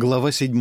Глава 7.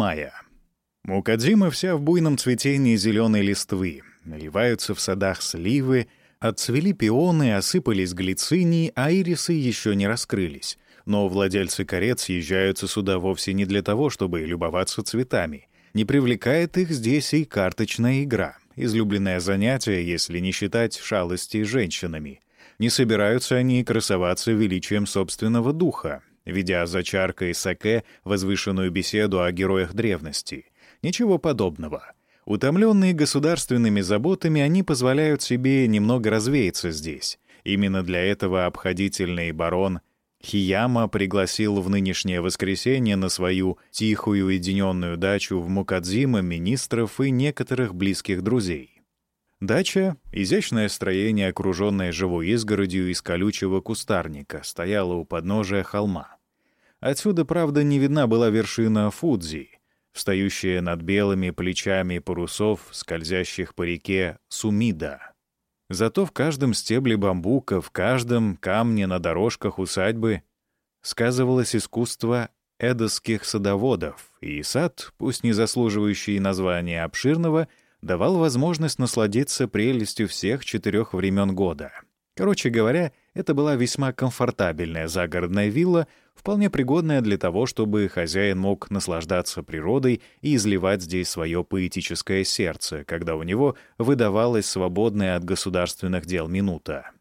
Мукадзима вся в буйном цветении зеленой листвы. Наливаются в садах сливы, отцвели пионы, осыпались глицинии, а ирисы еще не раскрылись. Но владельцы карет съезжаются сюда вовсе не для того, чтобы любоваться цветами. Не привлекает их здесь и карточная игра, излюбленное занятие, если не считать шалости женщинами. Не собираются они красоваться величием собственного духа, ведя за чаркой саке возвышенную беседу о героях древности. Ничего подобного. Утомленные государственными заботами, они позволяют себе немного развеяться здесь. Именно для этого обходительный барон Хияма пригласил в нынешнее воскресенье на свою тихую уединенную дачу в Мукадзима министров и некоторых близких друзей. Дача, изящное строение, окруженное живой изгородью из колючего кустарника, стояла у подножия холма. Отсюда, правда, не видна была вершина Фудзи, встающая над белыми плечами парусов, скользящих по реке Сумида. Зато в каждом стебле бамбука, в каждом камне на дорожках усадьбы сказывалось искусство эдосских садоводов, и сад, пусть не заслуживающий названия обширного, давал возможность насладиться прелестью всех четырех времен года. Короче говоря, это была весьма комфортабельная загородная вилла, вполне пригодная для того, чтобы хозяин мог наслаждаться природой и изливать здесь свое поэтическое сердце, когда у него выдавалась свободная от государственных дел минута.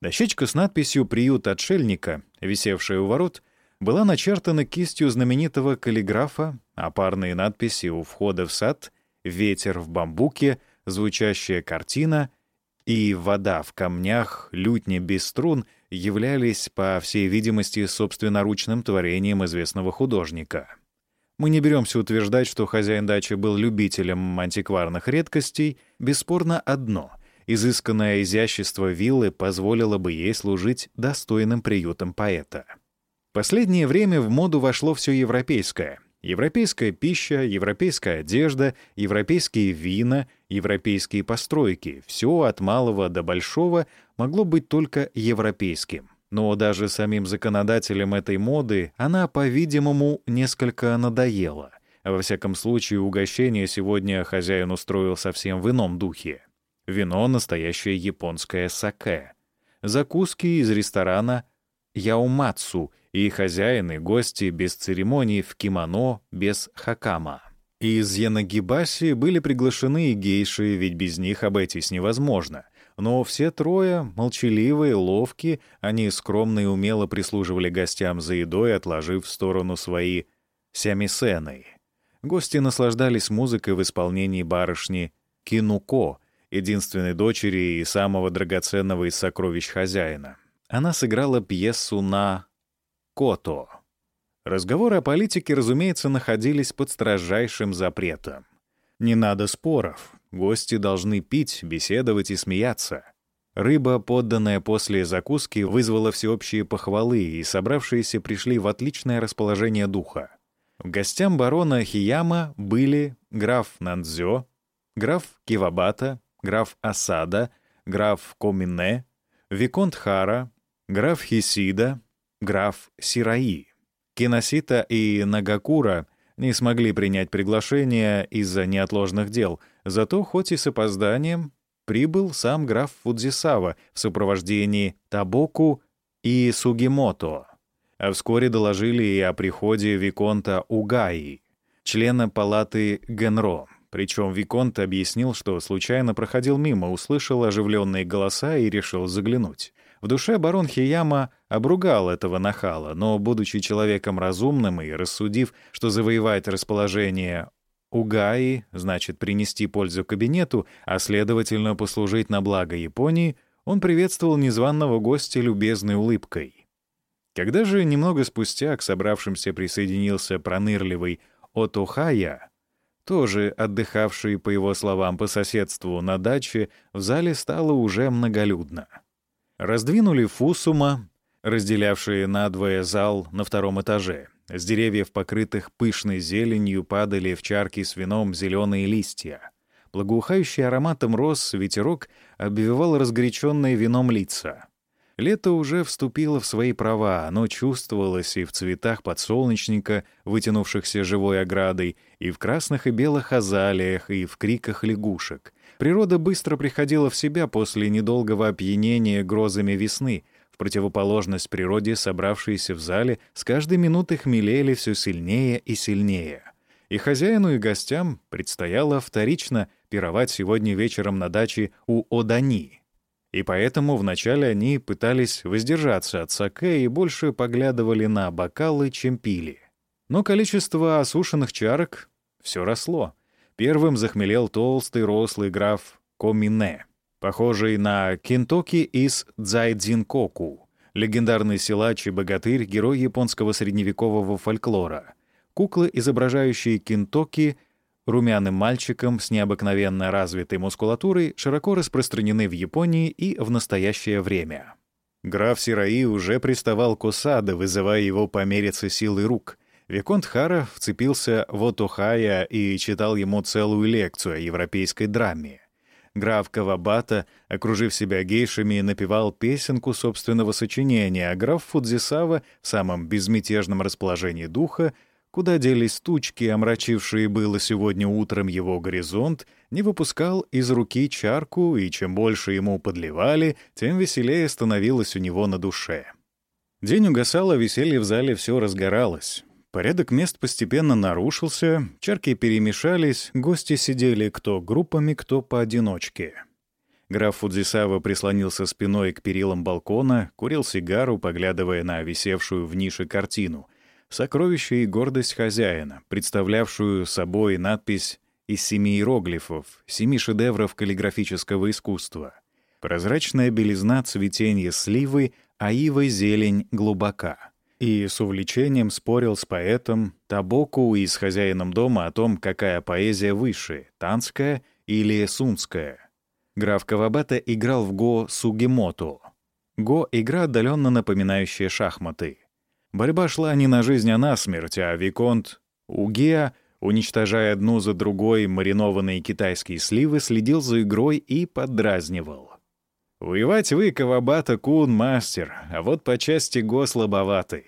Дощечка с надписью «Приют отшельника», висевшая у ворот, была начертана кистью знаменитого каллиграфа, а парные надписи у входа в сад «Ветер в бамбуке», звучащая картина — и вода в камнях, лютни без струн являлись, по всей видимости, собственноручным творением известного художника. Мы не беремся утверждать, что хозяин дачи был любителем антикварных редкостей, бесспорно одно — изысканное изящество виллы позволило бы ей служить достойным приютом поэта. Последнее время в моду вошло все европейское — Европейская пища, европейская одежда, европейские вина, европейские постройки — все от малого до большого могло быть только европейским. Но даже самим законодателям этой моды она, по-видимому, несколько надоела. Во всяком случае, угощение сегодня хозяин устроил совсем в ином духе. Вино — настоящее японское саке. Закуски из ресторана Яумацу и хозяин, и гости без церемоний в кимоно, без хакама. Из Янагибаси были приглашены и гейши, ведь без них обойтись невозможно. Но все трое, молчаливые, ловкие, они скромно и умело прислуживали гостям за едой, отложив в сторону свои сямисены. Гости наслаждались музыкой в исполнении барышни Кинуко, единственной дочери и самого драгоценного из сокровищ хозяина. Она сыграла пьесу на Кото. Разговоры о политике, разумеется, находились под строжайшим запретом. Не надо споров. Гости должны пить, беседовать и смеяться. Рыба, подданная после закуски, вызвала всеобщие похвалы, и собравшиеся пришли в отличное расположение духа. Гостям барона Хияма были граф Нандзё, граф Кивабата, граф Асада, граф Комине, виконт Хара, граф Хисида, граф Сираи. Киносита и Нагакура не смогли принять приглашение из-за неотложных дел, зато, хоть и с опозданием, прибыл сам граф Фудзисава в сопровождении Табоку и Сугимото. А вскоре доложили и о приходе Виконта Угаи, члена палаты Генро. Причем Виконт объяснил, что случайно проходил мимо, услышал оживленные голоса и решил заглянуть. В душе барон Хияма обругал этого нахала, но, будучи человеком разумным и рассудив, что завоевать расположение Угаи значит принести пользу кабинету, а следовательно послужить на благо Японии, он приветствовал незваного гостя любезной улыбкой. Когда же немного спустя к собравшимся присоединился пронырливый Отухая, тоже отдыхавший, по его словам, по соседству на даче, в зале стало уже многолюдно. Раздвинули фусума, разделявшие надвое зал на втором этаже. С деревьев, покрытых пышной зеленью, падали в чарки с вином зеленые листья. Благоухающий ароматом роз ветерок обвивал разгоряченные вином лица. Лето уже вступило в свои права, оно чувствовалось и в цветах подсолнечника, вытянувшихся живой оградой, и в красных и белых азалиях, и в криках лягушек. Природа быстро приходила в себя после недолгого опьянения грозами весны. В противоположность природе, собравшиеся в зале, с каждой минутой хмелели все сильнее и сильнее. И хозяину, и гостям предстояло вторично пировать сегодня вечером на даче у Одани — и поэтому вначале они пытались воздержаться от саке и больше поглядывали на бокалы, чем пили. Но количество осушенных чарок все росло. Первым захмелел толстый рослый граф Комине, похожий на Кентоки из Дзайдзинкоку, легендарный силач и богатырь, герой японского средневекового фольклора. Куклы, изображающие Кентоки — румяным мальчиком с необыкновенно развитой мускулатурой широко распространены в Японии и в настоящее время. Граф Сираи уже приставал к Осаде, вызывая его помериться силой рук. Виконт Хара вцепился в Отохая и читал ему целую лекцию о европейской драме. Граф Кавабата, окружив себя гейшами, напевал песенку собственного сочинения, а граф Фудзисава в самом безмятежном расположении духа — Куда делись тучки, омрачившие было сегодня утром его горизонт, не выпускал из руки чарку, и чем больше ему подливали, тем веселее становилось у него на душе. День угасал, а веселье в зале все разгоралось. Порядок мест постепенно нарушился, чарки перемешались, гости сидели кто группами, кто поодиночке. Граф Фудзисава прислонился спиной к перилам балкона, курил сигару, поглядывая на висевшую в нише картину — сокровище и гордость хозяина, представлявшую собой надпись из семи иероглифов, семи шедевров каллиграфического искусства. Прозрачная белизна цветения сливы, а ива зелень глубока. И с увлечением спорил с поэтом Табоку и с хозяином дома о том, какая поэзия выше — танская или сунская. Граф Кавабата играл в го сугемото. Го — игра, отдаленно напоминающая шахматы — Борьба шла не на жизнь, а на смерть, а Виконт Угеа, уничтожая одну за другой маринованные китайские сливы, следил за игрой и поддразнивал. «Воевать вы, Кавабата Кун, мастер, а вот по части го слабоватый».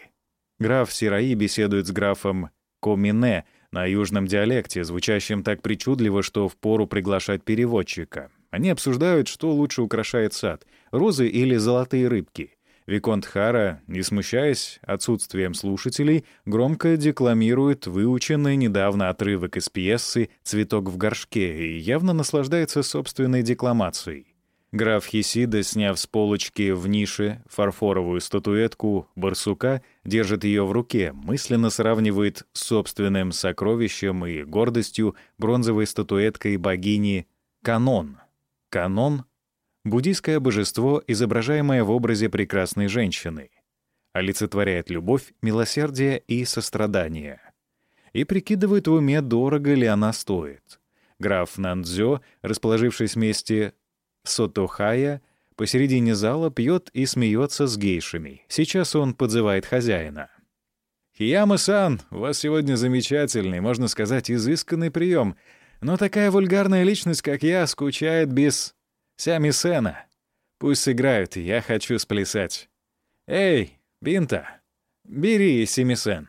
Граф Сираи беседует с графом Комине на южном диалекте, звучащем так причудливо, что впору приглашать переводчика. Они обсуждают, что лучше украшает сад — розы или золотые рыбки — Виконт Хара, не смущаясь отсутствием слушателей, громко декламирует выученный недавно отрывок из пьесы «Цветок в горшке» и явно наслаждается собственной декламацией. Граф Хисида, сняв с полочки в нише фарфоровую статуэтку барсука, держит ее в руке, мысленно сравнивает с собственным сокровищем и гордостью бронзовой статуэткой богини Канон. Канон Буддийское божество, изображаемое в образе прекрасной женщины, олицетворяет любовь, милосердие и сострадание. И прикидывает в уме, дорого ли она стоит. Граф Нандзё, расположившись вместе Сотохая, посередине зала пьет и смеется с гейшами. Сейчас он подзывает хозяина. «Хияма-сан, у вас сегодня замечательный, можно сказать, изысканный прием, но такая вульгарная личность, как я, скучает без...» Сями Сена. Пусть сыграют, я хочу сплясать. Эй, Бинта, бери Семисен.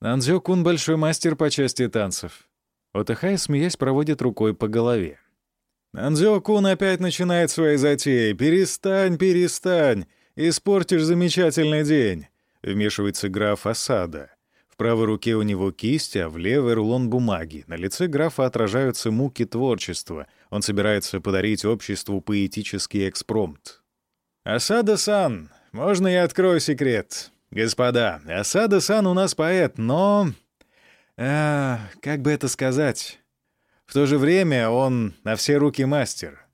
Нандзё-кун большой мастер по части танцев. Отахай, смеясь, проводит рукой по голове. Нандзё-кун опять начинает свои затеи. Перестань, перестань. Испортишь замечательный день. Вмешивается граф Осада. В правой руке у него кисть, а в левой — рулон бумаги. На лице графа отражаются муки творчества. Он собирается подарить обществу поэтический экспромт. «Асада-сан, можно я открою секрет? Господа, Асада-сан у нас поэт, но... А, как бы это сказать? В то же время он на все руки мастер.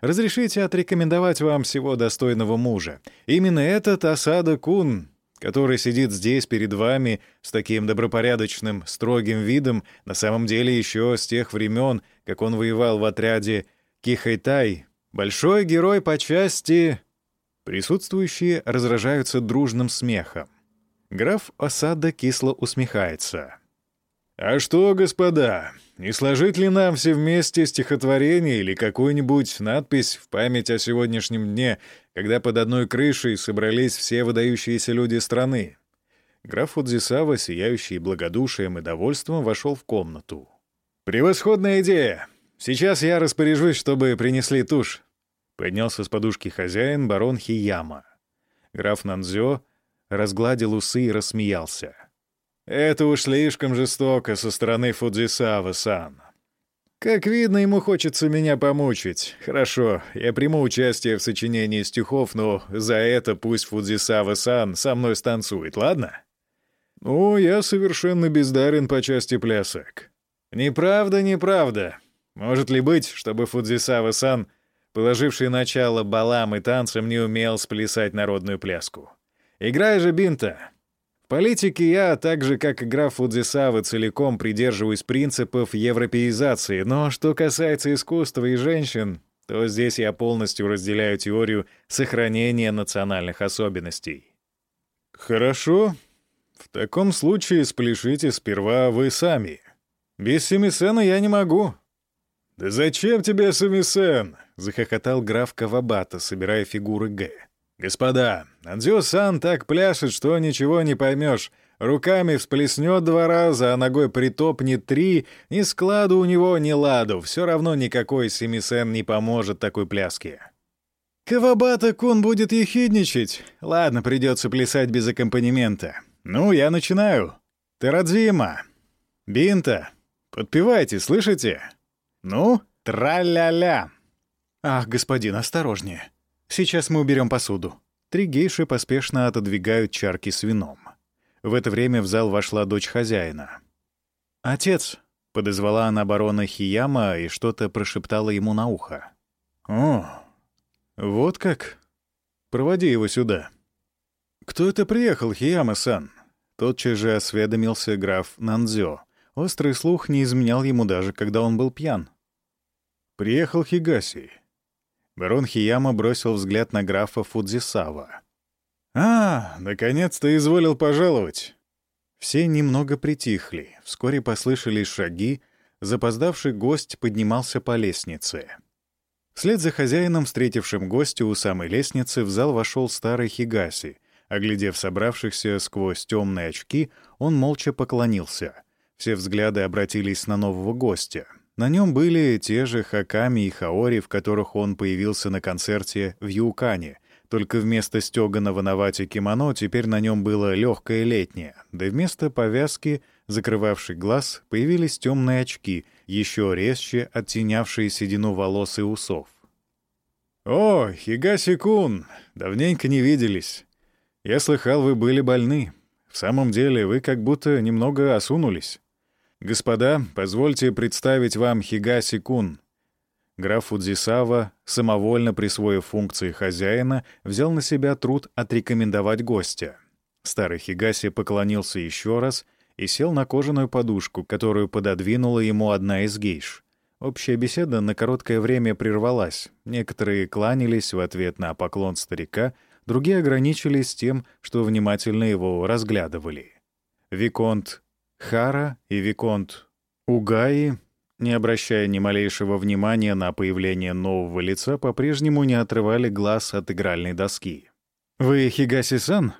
Разрешите отрекомендовать вам всего достойного мужа. Именно этот Асада Кун который сидит здесь перед вами с таким добропорядочным, строгим видом, на самом деле еще с тех времен, как он воевал в отряде Кихайтай, большой герой по части... Присутствующие разражаются дружным смехом. Граф Осада кисло усмехается. «А что, господа, не сложить ли нам все вместе стихотворение или какую-нибудь надпись в память о сегодняшнем дне, когда под одной крышей собрались все выдающиеся люди страны?» Граф Фудзисава, сияющий благодушием и довольством, вошел в комнату. «Превосходная идея! Сейчас я распоряжусь, чтобы принесли тушь!» Поднялся с подушки хозяин, барон Хияма. Граф Нанзё разгладил усы и рассмеялся. «Это уж слишком жестоко со стороны Фудзисава-сан. Как видно, ему хочется меня помучить. Хорошо, я приму участие в сочинении стихов, но за это пусть Фудзисава-сан со мной станцует, ладно?» «Ну, я совершенно бездарен по части плясок». «Неправда, неправда. Может ли быть, чтобы Фудзисава-сан, положивший начало балам и танцам, не умел сплясать народную пляску? Играй же бинта!» Политике я, так же как и граф Фудзисава, целиком придерживаюсь принципов европеизации, но что касается искусства и женщин, то здесь я полностью разделяю теорию сохранения национальных особенностей. «Хорошо. В таком случае спляшите сперва вы сами. Без Семисена я не могу». «Да зачем тебе Семисен?» — захохотал граф Кавабата, собирая фигуры Г. «Господа, Андзё-сан так пляшет, что ничего не поймешь. Руками всплеснет два раза, а ногой притопнет три. Ни складу у него, ни ладу. Все равно никакой Семисен не поможет такой пляске». «Кавабата-кун будет ехидничать. Ладно, придется плясать без аккомпанемента. Ну, я начинаю. Тарадзима. Бинта. Подпевайте, слышите? Ну, тра-ля-ля». «Ах, господин, осторожнее. Сейчас мы уберем посуду». Три гейши поспешно отодвигают чарки с вином. В это время в зал вошла дочь хозяина. «Отец!» — подозвала она барона Хияма и что-то прошептала ему на ухо. «О, вот как? Проводи его сюда». «Кто это приехал, Хияма-сан?» Тотчас же осведомился граф Нандзё. Острый слух не изменял ему даже, когда он был пьян. «Приехал Хигаси. Барон Хияма бросил взгляд на графа Фудзисава. «А, наконец-то изволил пожаловать!» Все немного притихли. Вскоре послышались шаги. Запоздавший гость поднимался по лестнице. Вслед за хозяином, встретившим гостя у самой лестницы, в зал вошел старый Хигаси. Оглядев собравшихся сквозь темные очки, он молча поклонился. Все взгляды обратились на нового гостя — на нем были те же Хаками и Хаори, в которых он появился на концерте в Юкане, только вместо стеганого на вате кимоно теперь на нем было легкое летнее, да вместо повязки, закрывавшей глаз, появились темные очки, еще резче оттенявшие седину волос и усов. «О, Хигаси-кун! Давненько не виделись. Я слыхал, вы были больны. В самом деле, вы как будто немного осунулись». «Господа, позвольте представить вам Хигаси-кун». Граф Фудзисава, самовольно присвоив функции хозяина, взял на себя труд отрекомендовать гостя. Старый Хигаси поклонился еще раз и сел на кожаную подушку, которую пододвинула ему одна из гейш. Общая беседа на короткое время прервалась. Некоторые кланялись в ответ на поклон старика, другие ограничились тем, что внимательно его разглядывали. Виконт Хара и Виконт Угаи, не обращая ни малейшего внимания на появление нового лица, по-прежнему не отрывали глаз от игральной доски. «Вы Хигаси-сан?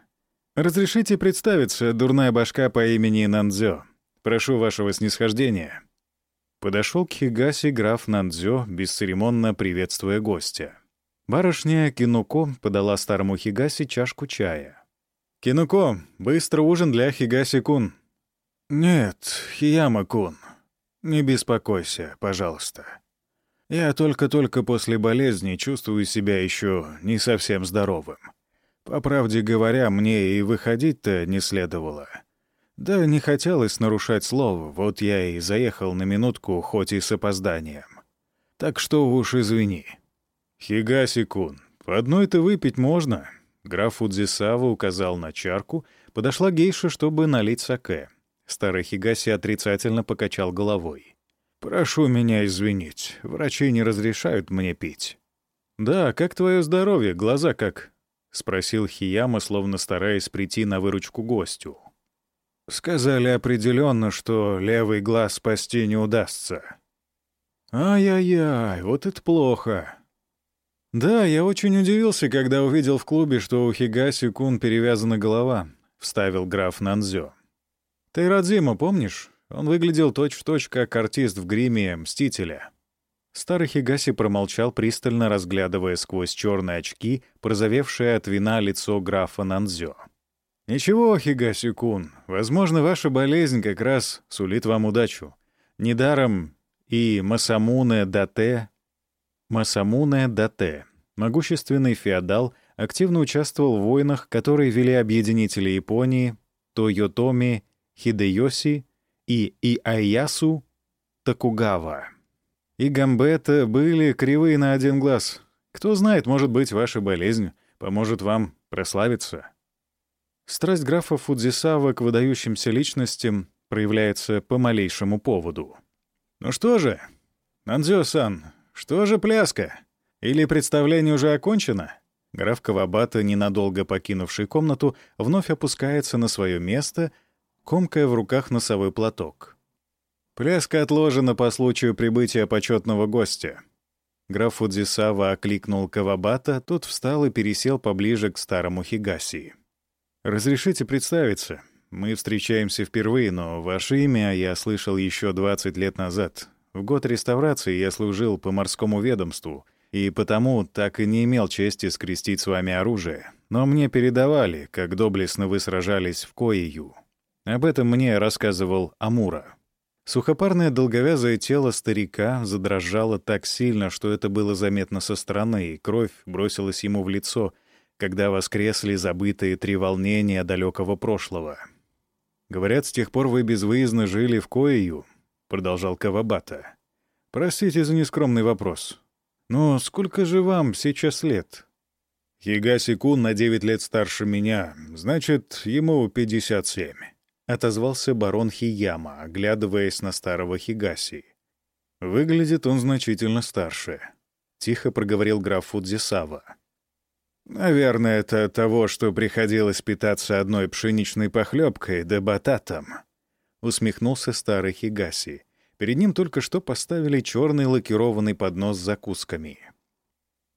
Разрешите представиться, дурная башка по имени Нандзё. Прошу вашего снисхождения». Подошел к Хигаси граф Нандзё, бесцеремонно приветствуя гостя. Барышня Кинуко подала старому Хигаси чашку чая. «Кинуко, быстро ужин для Хигаси-кун», «Нет, Хияма-кун, не беспокойся, пожалуйста. Я только-только после болезни чувствую себя еще не совсем здоровым. По правде говоря, мне и выходить-то не следовало. Да не хотелось нарушать слово, вот я и заехал на минутку, хоть и с опозданием. Так что уж извини. Хигаси-кун, по одной-то выпить можно?» Граф Фудзисава указал на чарку, подошла гейша, чтобы налить саке — Старый Хигаси отрицательно покачал головой. «Прошу меня извинить, врачи не разрешают мне пить». «Да, как твое здоровье, глаза как?» — спросил Хияма, словно стараясь прийти на выручку гостю. Сказали определенно, что левый глаз спасти не удастся. Ай-яй-яй, вот это плохо. Да, я очень удивился, когда увидел в клубе, что у Хигаси Кун перевязана голова, вставил граф Нанзё. Ты Радзима помнишь? Он выглядел точь-в-точь, точь, как артист в гриме Мстителя. Старый Хигаси промолчал, пристально разглядывая сквозь черные очки, прозовевшее от вина лицо графа Нанзё. «Ничего, Хигаси-кун, возможно, ваша болезнь как раз сулит вам удачу. Недаром и Масамуне Дате... Масамуне Дате, могущественный феодал, активно участвовал в войнах, которые вели объединители Японии Тойотоми Хидеоси и Иаясу Такугава. И Гамбета были кривые на один глаз. Кто знает, может быть, ваша болезнь поможет вам прославиться. Страсть графа Фудзисава к выдающимся личностям проявляется по малейшему поводу. «Ну что же, Нандзё-сан, что же пляска? Или представление уже окончено?» Граф Кавабата, ненадолго покинувший комнату, вновь опускается на свое место, комкая в руках носовой платок. Пляска отложена по случаю прибытия почетного гостя. Граф Фудзисава окликнул Кавабата, тот встал и пересел поближе к старому Хигаси. «Разрешите представиться. Мы встречаемся впервые, но ваше имя я слышал еще 20 лет назад. В год реставрации я служил по морскому ведомству, и потому так и не имел чести скрестить с вами оружие. Но мне передавали, как доблестно вы сражались в Коею. Об этом мне рассказывал Амура». Сухопарное долговязое тело старика задрожало так сильно, что это было заметно со стороны, и кровь бросилась ему в лицо, когда воскресли забытые три волнения далекого прошлого. «Говорят, с тех пор вы безвыездно жили в Коею», — продолжал Кавабата. «Простите за нескромный вопрос. Но сколько же вам сейчас лет?» «Хигаси Кун на девять лет старше меня, значит, ему пятьдесят семь» отозвался барон Хияма, оглядываясь на старого Хигаси. «Выглядит он значительно старше», — тихо проговорил граф Фудзисава. «Наверное, это от того, что приходилось питаться одной пшеничной похлебкой да бататом», — усмехнулся старый Хигаси. Перед ним только что поставили черный лакированный поднос с закусками.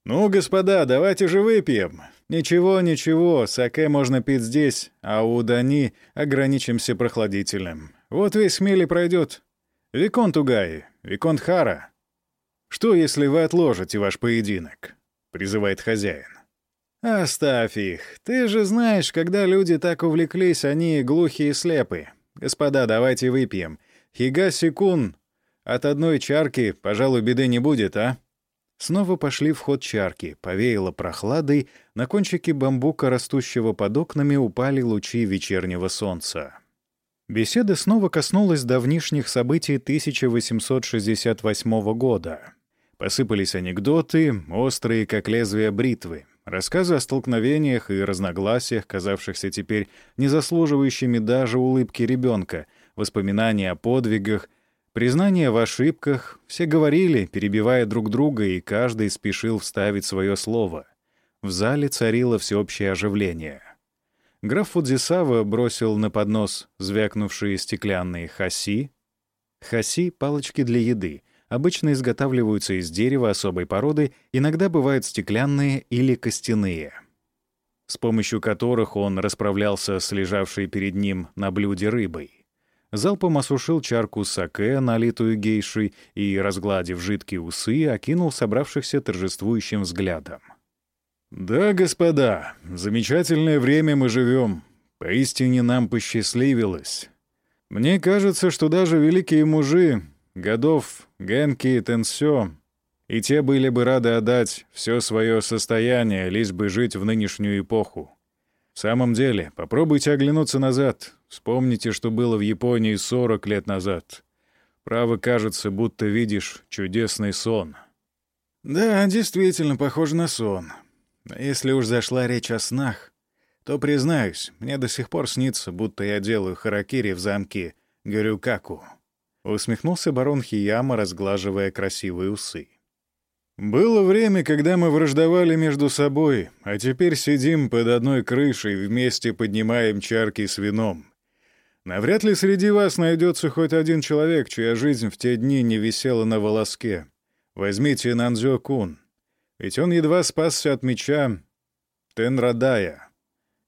«Ну, господа, давайте же выпьем. Ничего, ничего, саке можно пить здесь, а у Дани ограничимся прохладительным. Вот весь хмель пройдет. Виконт Угай, Виконт Хара. Что, если вы отложите ваш поединок?» — призывает хозяин. «Оставь их. Ты же знаешь, когда люди так увлеклись, они глухие и слепы. Господа, давайте выпьем. Хигаси-кун, от одной чарки, пожалуй, беды не будет, а?» Снова пошли в ход чарки, повеяло прохладой, на кончике бамбука, растущего под окнами, упали лучи вечернего солнца. Беседа снова коснулась давнишних событий 1868 года. Посыпались анекдоты, острые, как лезвие бритвы, рассказы о столкновениях и разногласиях, казавшихся теперь не заслуживающими даже улыбки ребенка, воспоминания о подвигах — Признания в ошибках все говорили, перебивая друг друга, и каждый спешил вставить свое слово. В зале царило всеобщее оживление. Граф Фудзисава бросил на поднос звякнувшие стеклянные хаси. Хаси — палочки для еды. Обычно изготавливаются из дерева особой породы, иногда бывают стеклянные или костяные, с помощью которых он расправлялся с лежавшей перед ним на блюде рыбой залпом осушил чарку саке, налитую гейшей, и, разгладив жидкие усы, окинул собравшихся торжествующим взглядом. «Да, господа, замечательное время мы живем. Поистине нам посчастливилось. Мне кажется, что даже великие мужи, годов Генки и Тенсё, и те были бы рады отдать все свое состояние, лишь бы жить в нынешнюю эпоху. В самом деле, попробуйте оглянуться назад. Вспомните, что было в Японии 40 лет назад. Право кажется, будто видишь чудесный сон. Да, действительно, похоже на сон. Но если уж зашла речь о снах, то, признаюсь, мне до сих пор снится, будто я делаю харакири в замке Гюрюкаку. Усмехнулся барон Хияма, разглаживая красивые усы. Было время, когда мы враждовали между собой, а теперь сидим под одной крышей, вместе поднимаем чарки с вином. Навряд ли среди вас найдется хоть один человек, чья жизнь в те дни не висела на волоске. Возьмите Нанзё Кун. Ведь он едва спасся от меча Тенрадая.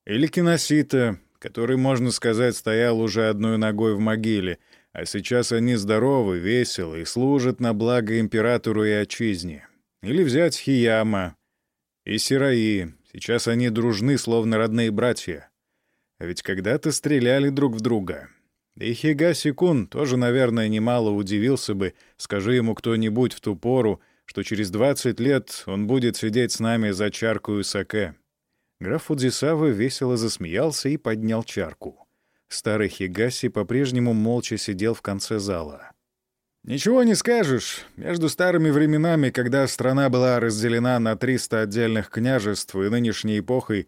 Или Киносита, который, можно сказать, стоял уже одной ногой в могиле, а сейчас они здоровы, веселы и служат на благо императору и отчизне. Или взять Хияма и Сираи. Сейчас они дружны, словно родные братья. А ведь когда-то стреляли друг в друга. И Хигаси-кун тоже, наверное, немало удивился бы, скажи ему кто-нибудь в ту пору, что через 20 лет он будет сидеть с нами за чарку саке. Граф Фудзисава весело засмеялся и поднял чарку. Старый Хигаси по-прежнему молча сидел в конце зала. «Ничего не скажешь. Между старыми временами, когда страна была разделена на 300 отдельных княжеств и нынешней эпохой,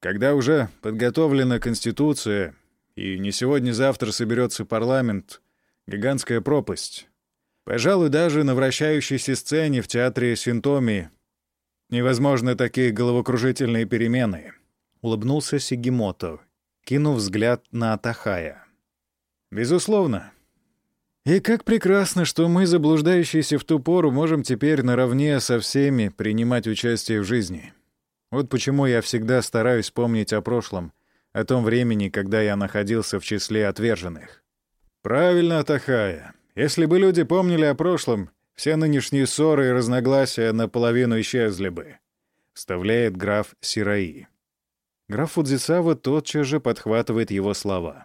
когда уже подготовлена Конституция, и не сегодня-завтра соберется парламент, гигантская пропасть. Пожалуй, даже на вращающейся сцене в театре Синтоми невозможны такие головокружительные перемены. Улыбнулся Сигимото, кинув взгляд на Атахая. Безусловно. И как прекрасно, что мы, заблуждающиеся в ту пору, можем теперь наравне со всеми принимать участие в жизни. Вот почему я всегда стараюсь помнить о прошлом, о том времени, когда я находился в числе отверженных. Правильно, Тахая. Если бы люди помнили о прошлом, все нынешние ссоры и разногласия наполовину исчезли бы. Вставляет граф Сираи. Граф Фудзисава тотчас же подхватывает его слова.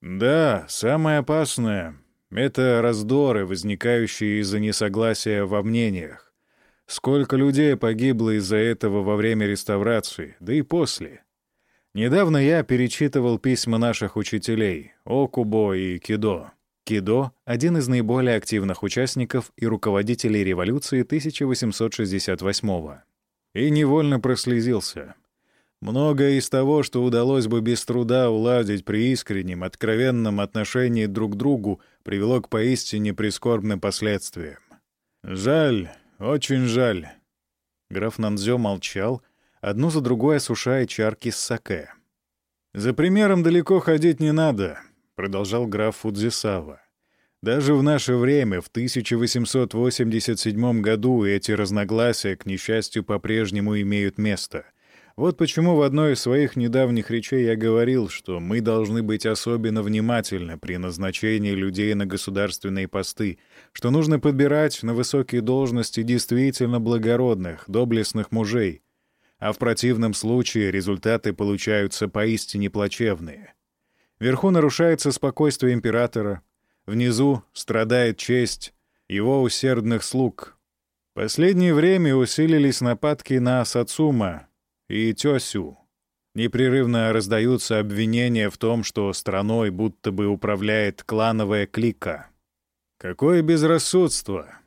«Да, самое опасное — это раздоры, возникающие из-за несогласия во мнениях. Сколько людей погибло из-за этого во время реставрации, да и после. Недавно я перечитывал письма наших учителей Окубо и Кидо. Кидо — один из наиболее активных участников и руководителей революции 1868-го. И невольно прослезился. Многое из того, что удалось бы без труда уладить при искреннем, откровенном отношении друг к другу, привело к поистине прискорбным последствиям. Жаль, «Очень жаль». Граф Нанзё молчал, одну за другой осушая чарки с саке. «За примером далеко ходить не надо», — продолжал граф Фудзисава. «Даже в наше время, в 1887 году, эти разногласия, к несчастью, по-прежнему имеют место — вот почему в одной из своих недавних речей я говорил, что мы должны быть особенно внимательны при назначении людей на государственные посты, что нужно подбирать на высокие должности действительно благородных, доблестных мужей, а в противном случае результаты получаются поистине плачевные. Вверху нарушается спокойствие императора, внизу страдает честь его усердных слуг. Последнее время усилились нападки на Сацума, и тёсю. Непрерывно раздаются обвинения в том, что страной будто бы управляет клановая клика. Какое безрассудство!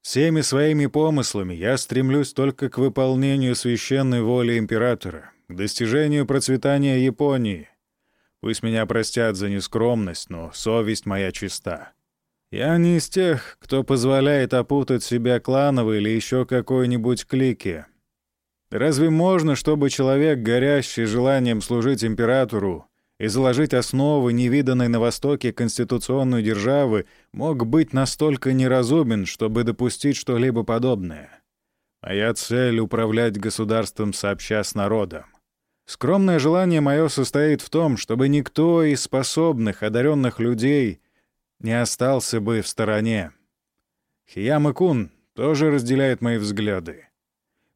Всеми своими помыслами я стремлюсь только к выполнению священной воли императора, к достижению процветания Японии. Пусть меня простят за нескромность, но совесть моя чиста. Я не из тех, кто позволяет опутать себя клановой или еще какой-нибудь клике. Разве можно, чтобы человек, горящий желанием служить императору и заложить основы невиданной на Востоке конституционной державы, мог быть настолько неразумен, чтобы допустить что-либо подобное? Моя цель — управлять государством сообща с народом. Скромное желание мое состоит в том, чтобы никто из способных, одаренных людей не остался бы в стороне. Хияма-кун тоже разделяет мои взгляды.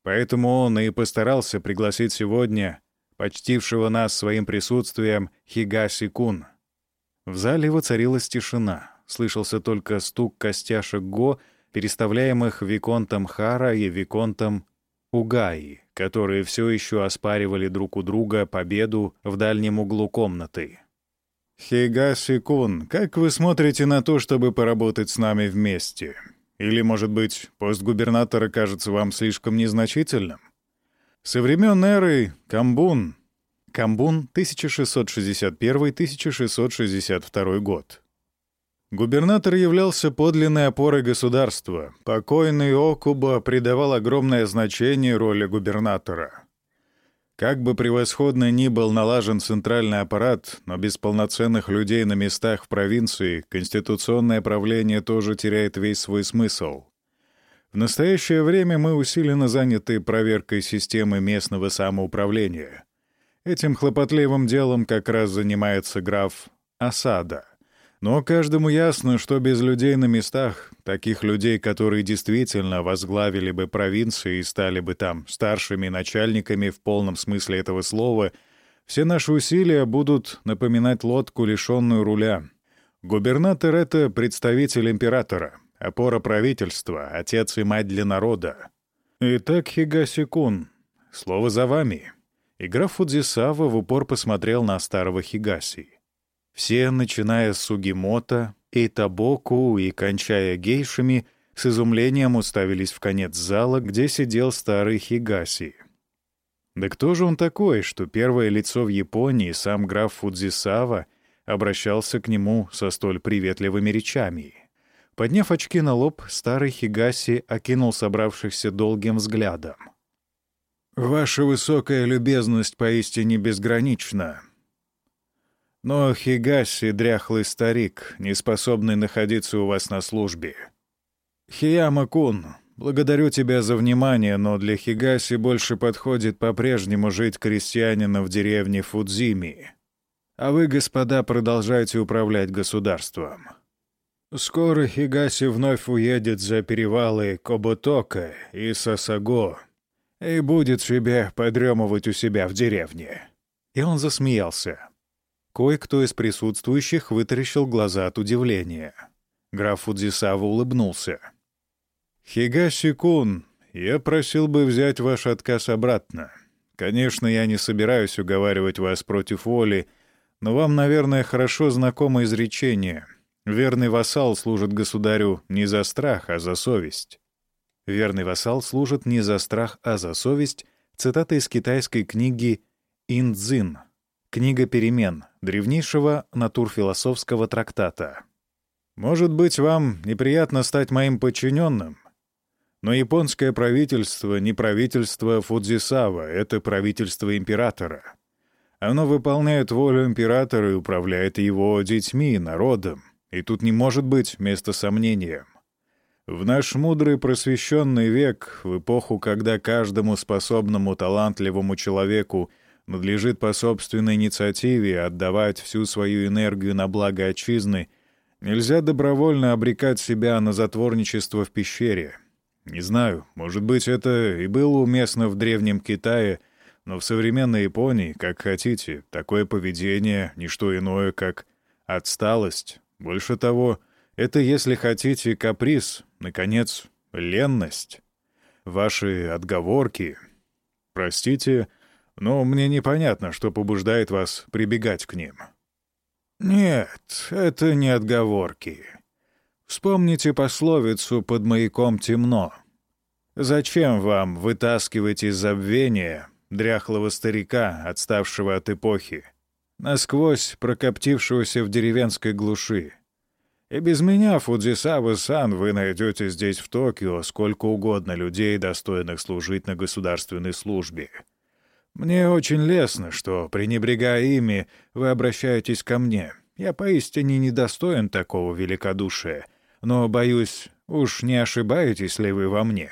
Поэтому он и постарался пригласить сегодня почтившего нас своим присутствием Хигаси-кун. В зале воцарилась тишина. Слышался только стук костяшек Го, переставляемых Виконтом Хара и Виконтом Угаи, которые все еще оспаривали друг у друга победу в дальнем углу комнаты. «Хигаси-кун, как вы смотрите на то, чтобы поработать с нами вместе?» Или, может быть, пост губернатора кажется вам слишком незначительным? Со времен эры Камбун... Камбун, 1661-1662 год. Губернатор являлся подлинной опорой государства. Покойный Окуба придавал огромное значение роли губернатора. Как бы превосходно ни был налажен центральный аппарат, но без полноценных людей на местах в провинции конституционное правление тоже теряет весь свой смысл. В настоящее время мы усиленно заняты проверкой системы местного самоуправления. Этим хлопотливым делом как раз занимается граф Осада. Но каждому ясно, что без людей на местах, таких людей, которые действительно возглавили бы провинции и стали бы там старшими начальниками в полном смысле этого слова, все наши усилия будут напоминать лодку, лишенную руля. Губернатор — это представитель императора — опора правительства, отец и мать для народа. Итак, Хигаси-кун, слово за вами. И граф Фудзисава в упор посмотрел на старого Хигаси. Все, начиная с Сугимота, Эйтабоку и кончая гейшами, с изумлением уставились в конец зала, где сидел старый Хигаси. Да кто же он такой, что первое лицо в Японии, сам граф Фудзисава, обращался к нему со столь приветливыми речами? Подняв очки на лоб, старый Хигаси окинул собравшихся долгим взглядом. «Ваша высокая любезность поистине безгранична. Но Хигаси — дряхлый старик, не способный находиться у вас на службе. Хияма-кун, благодарю тебя за внимание, но для Хигаси больше подходит по-прежнему жить крестьянином в деревне Фудзими. А вы, господа, продолжайте управлять государством». Скоро Хигаси вновь уедет за перевалы Коботока и Сасаго и будет себе подремывать у себя в деревне». И он засмеялся. Кое-кто из присутствующих вытаращил глаза от удивления. Граф Фудзисава улыбнулся. «Хигаси-кун, я просил бы взять ваш отказ обратно. Конечно, я не собираюсь уговаривать вас против воли, но вам, наверное, хорошо знакомо изречение — Верный вассал служит государю не за страх, а за совесть. Верный вассал служит не за страх, а за совесть — цитата из китайской книги «Индзин» — книга перемен, древнейшего натурфилософского трактата. «Может быть, вам неприятно стать моим подчиненным, но японское правительство не правительство Фудзисава, это правительство императора. Оно выполняет волю императора и управляет его детьми, народом. И тут не может быть места сомнениям. В наш мудрый просвещенный век, в эпоху, когда каждому способному талантливому человеку надлежит по собственной инициативе отдавать всю свою энергию на благо отчизны, нельзя добровольно обрекать себя на затворничество в пещере. Не знаю, может быть, это и было уместно в Древнем Китае, но в современной Японии, как хотите, такое поведение — ничто иное, как отсталость, больше того, это, если хотите, каприз, наконец, ленность. Ваши отговорки. Простите, но мне непонятно, что побуждает вас прибегать к ним. Нет, это не отговорки. Вспомните пословицу «под маяком темно». Зачем вам вытаскивать из забвения дряхлого старика, отставшего от эпохи, насквозь прокоптившегося в деревенской глуши. И без меня, Фудзисава-сан, вы найдете здесь, в Токио, сколько угодно людей, достойных служить на государственной службе. Мне очень лестно, что, пренебрегая ими, вы обращаетесь ко мне. Я поистине недостоин такого великодушия, но, боюсь, уж не ошибаетесь ли вы во мне?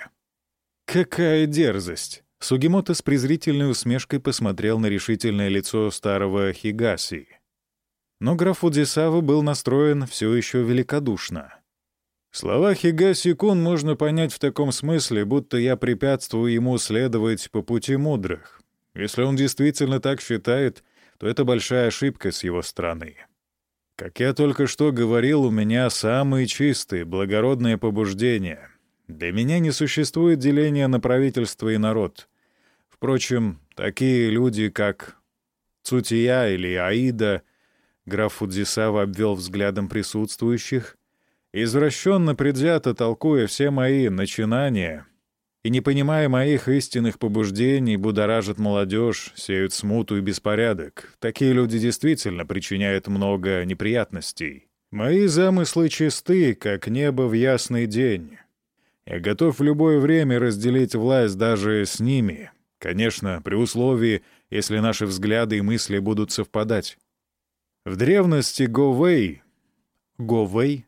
Какая дерзость! Сугимото с презрительной усмешкой посмотрел на решительное лицо старого Хигаси. Но граф Удзисава был настроен все еще великодушно. Слова Хигаси-кун можно понять в таком смысле, будто я препятствую ему следовать по пути мудрых. Если он действительно так считает, то это большая ошибка с его стороны. Как я только что говорил, у меня самые чистые, благородные побуждения. Для меня не существует деления на правительство и народ. Впрочем, такие люди, как Цутия или Аида, граф Фудзисава обвел взглядом присутствующих, извращенно предвзято толкуя все мои начинания и, не понимая моих истинных побуждений, будоражат молодежь, сеют смуту и беспорядок. Такие люди действительно причиняют много неприятностей. Мои замыслы чисты, как небо в ясный день. Я готов в любое время разделить власть даже с ними, Конечно, при условии, если наши взгляды и мысли будут совпадать. В древности Говей... Говей,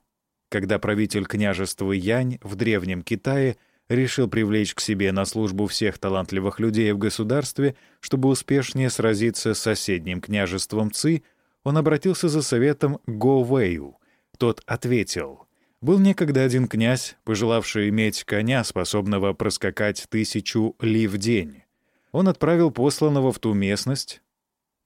когда правитель княжества Янь в Древнем Китае решил привлечь к себе на службу всех талантливых людей в государстве, чтобы успешнее сразиться с соседним княжеством Ци, он обратился за советом к Говею. Тот ответил — был некогда один князь, пожелавший иметь коня, способного проскакать тысячу ли в день. Он отправил посланного в ту местность,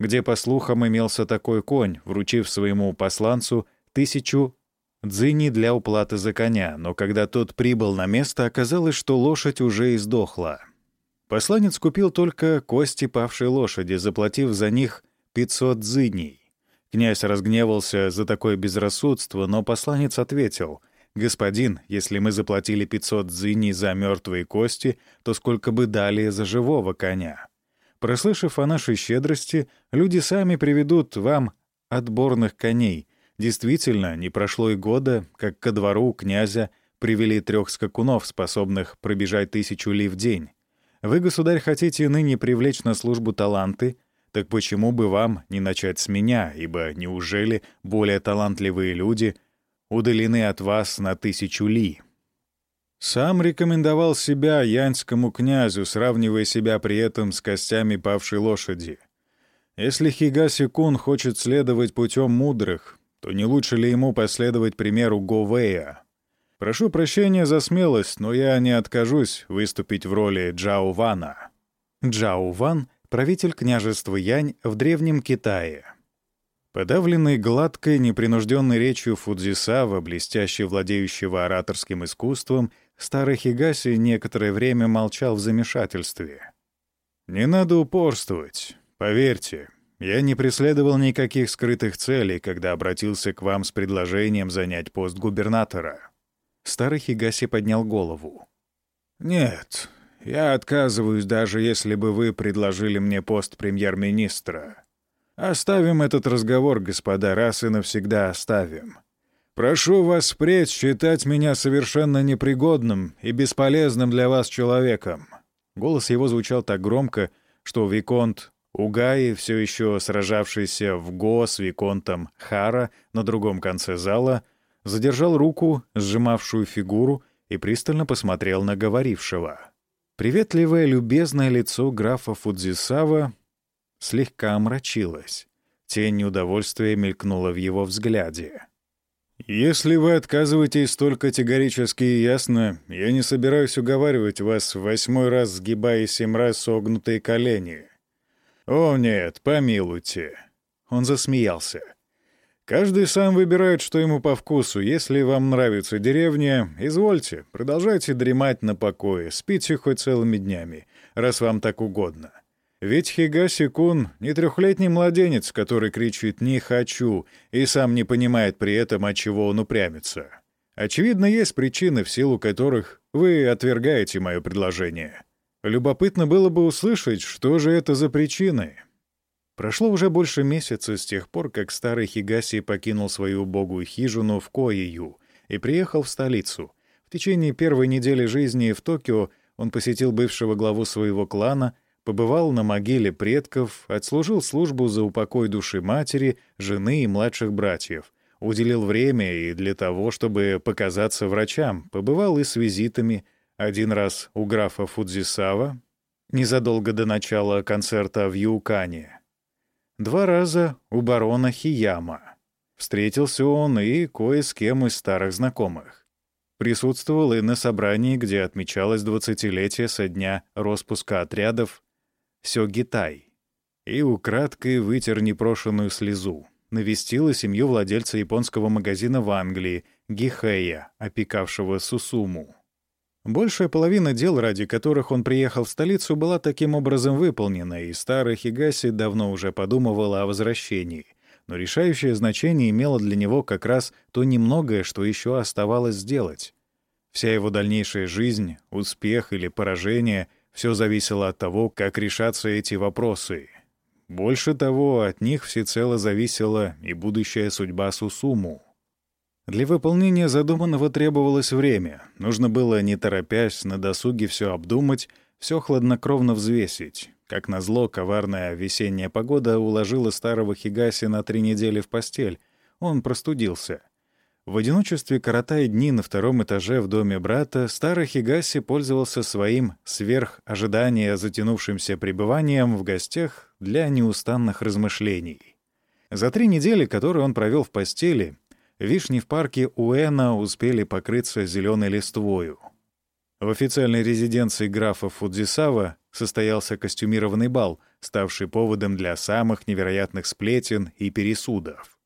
где, по слухам, имелся такой конь, вручив своему посланцу тысячу дзыни для уплаты за коня, но когда тот прибыл на место, оказалось, что лошадь уже издохла. Посланец купил только кости павшей лошади, заплатив за них 500 дзыней. Князь разгневался за такое безрассудство, но посланец ответил, «Господин, если мы заплатили 500 дзыней за мертвые кости, то сколько бы дали за живого коня?» Прослышав о нашей щедрости, люди сами приведут вам отборных коней. Действительно, не прошло и года, как ко двору князя привели трех скакунов, способных пробежать тысячу ли в день. Вы, государь, хотите ныне привлечь на службу таланты — так почему бы вам не начать с меня, ибо неужели более талантливые люди удалены от вас на тысячу ли? Сам рекомендовал себя яньскому князю, сравнивая себя при этом с костями павшей лошади. Если Хигаси-кун хочет следовать путем мудрых, то не лучше ли ему последовать примеру Говея? Прошу прощения за смелость, но я не откажусь выступить в роли Джао Вана. Джао Ван — правитель княжества Янь в Древнем Китае. Подавленный гладкой, непринужденной речью Фудзисава, блестяще владеющего ораторским искусством, старый Хигаси некоторое время молчал в замешательстве. «Не надо упорствовать. Поверьте, я не преследовал никаких скрытых целей, когда обратился к вам с предложением занять пост губернатора». Старый Хигаси поднял голову. «Нет, я отказываюсь, даже если бы вы предложили мне пост премьер-министра. Оставим этот разговор, господа, раз и навсегда оставим. Прошу вас впредь считать меня совершенно непригодным и бесполезным для вас человеком». Голос его звучал так громко, что Виконт Угаи, все еще сражавшийся в го с Виконтом Хара на другом конце зала, задержал руку, сжимавшую фигуру, и пристально посмотрел на говорившего. Приветливое, любезное лицо графа Фудзисава слегка омрачилось. Тень неудовольствия мелькнула в его взгляде. «Если вы отказываетесь столь категорически и ясно, я не собираюсь уговаривать вас восьмой раз сгибая семь раз согнутые колени. О нет, помилуйте!» Он засмеялся. Каждый сам выбирает, что ему по вкусу. Если вам нравится деревня, извольте, продолжайте дремать на покое, спите хоть целыми днями, раз вам так угодно. Ведь Хигаси-кун — не трехлетний младенец, который кричит «не хочу» и сам не понимает при этом, от чего он упрямится. Очевидно, есть причины, в силу которых вы отвергаете мое предложение. Любопытно было бы услышать, что же это за причины. Прошло уже больше месяца с тех пор, как старый Хигаси покинул свою убогую хижину в Коию и приехал в столицу. В течение первой недели жизни в Токио он посетил бывшего главу своего клана, побывал на могиле предков, отслужил службу за упокой души матери, жены и младших братьев, уделил время и для того, чтобы показаться врачам, побывал и с визитами, один раз у графа Фудзисава, незадолго до начала концерта в Юкане, Два раза у барона Хияма. Встретился он и кое с кем из старых знакомых. Присутствовал и на собрании, где отмечалось двадцатилетие со дня распуска отрядов Сёгитай. И украдкой вытер непрошенную слезу. Навестила семью владельца японского магазина в Англии, Гихея, опекавшего Сусуму. Большая половина дел, ради которых он приехал в столицу, была таким образом выполнена, и старый Хигаси давно уже подумывал о возвращении. Но решающее значение имело для него как раз то немногое, что еще оставалось сделать. Вся его дальнейшая жизнь, успех или поражение — все зависело от того, как решатся эти вопросы. Больше того, от них всецело зависела и будущая судьба Сусуму. Для выполнения задуманного требовалось время. Нужно было, не торопясь, на досуге все обдумать, все хладнокровно взвесить. Как назло, коварная весенняя погода уложила старого Хигаси на три недели в постель. Он простудился. В одиночестве, коротая дни на втором этаже в доме брата, старый Хигаси пользовался своим сверх ожидания затянувшимся пребыванием в гостях для неустанных размышлений. За три недели, которые он провел в постели, вишни в парке Уэна успели покрыться зеленой листвою. В официальной резиденции графа Фудзисава состоялся костюмированный бал, ставший поводом для самых невероятных сплетен и пересудов.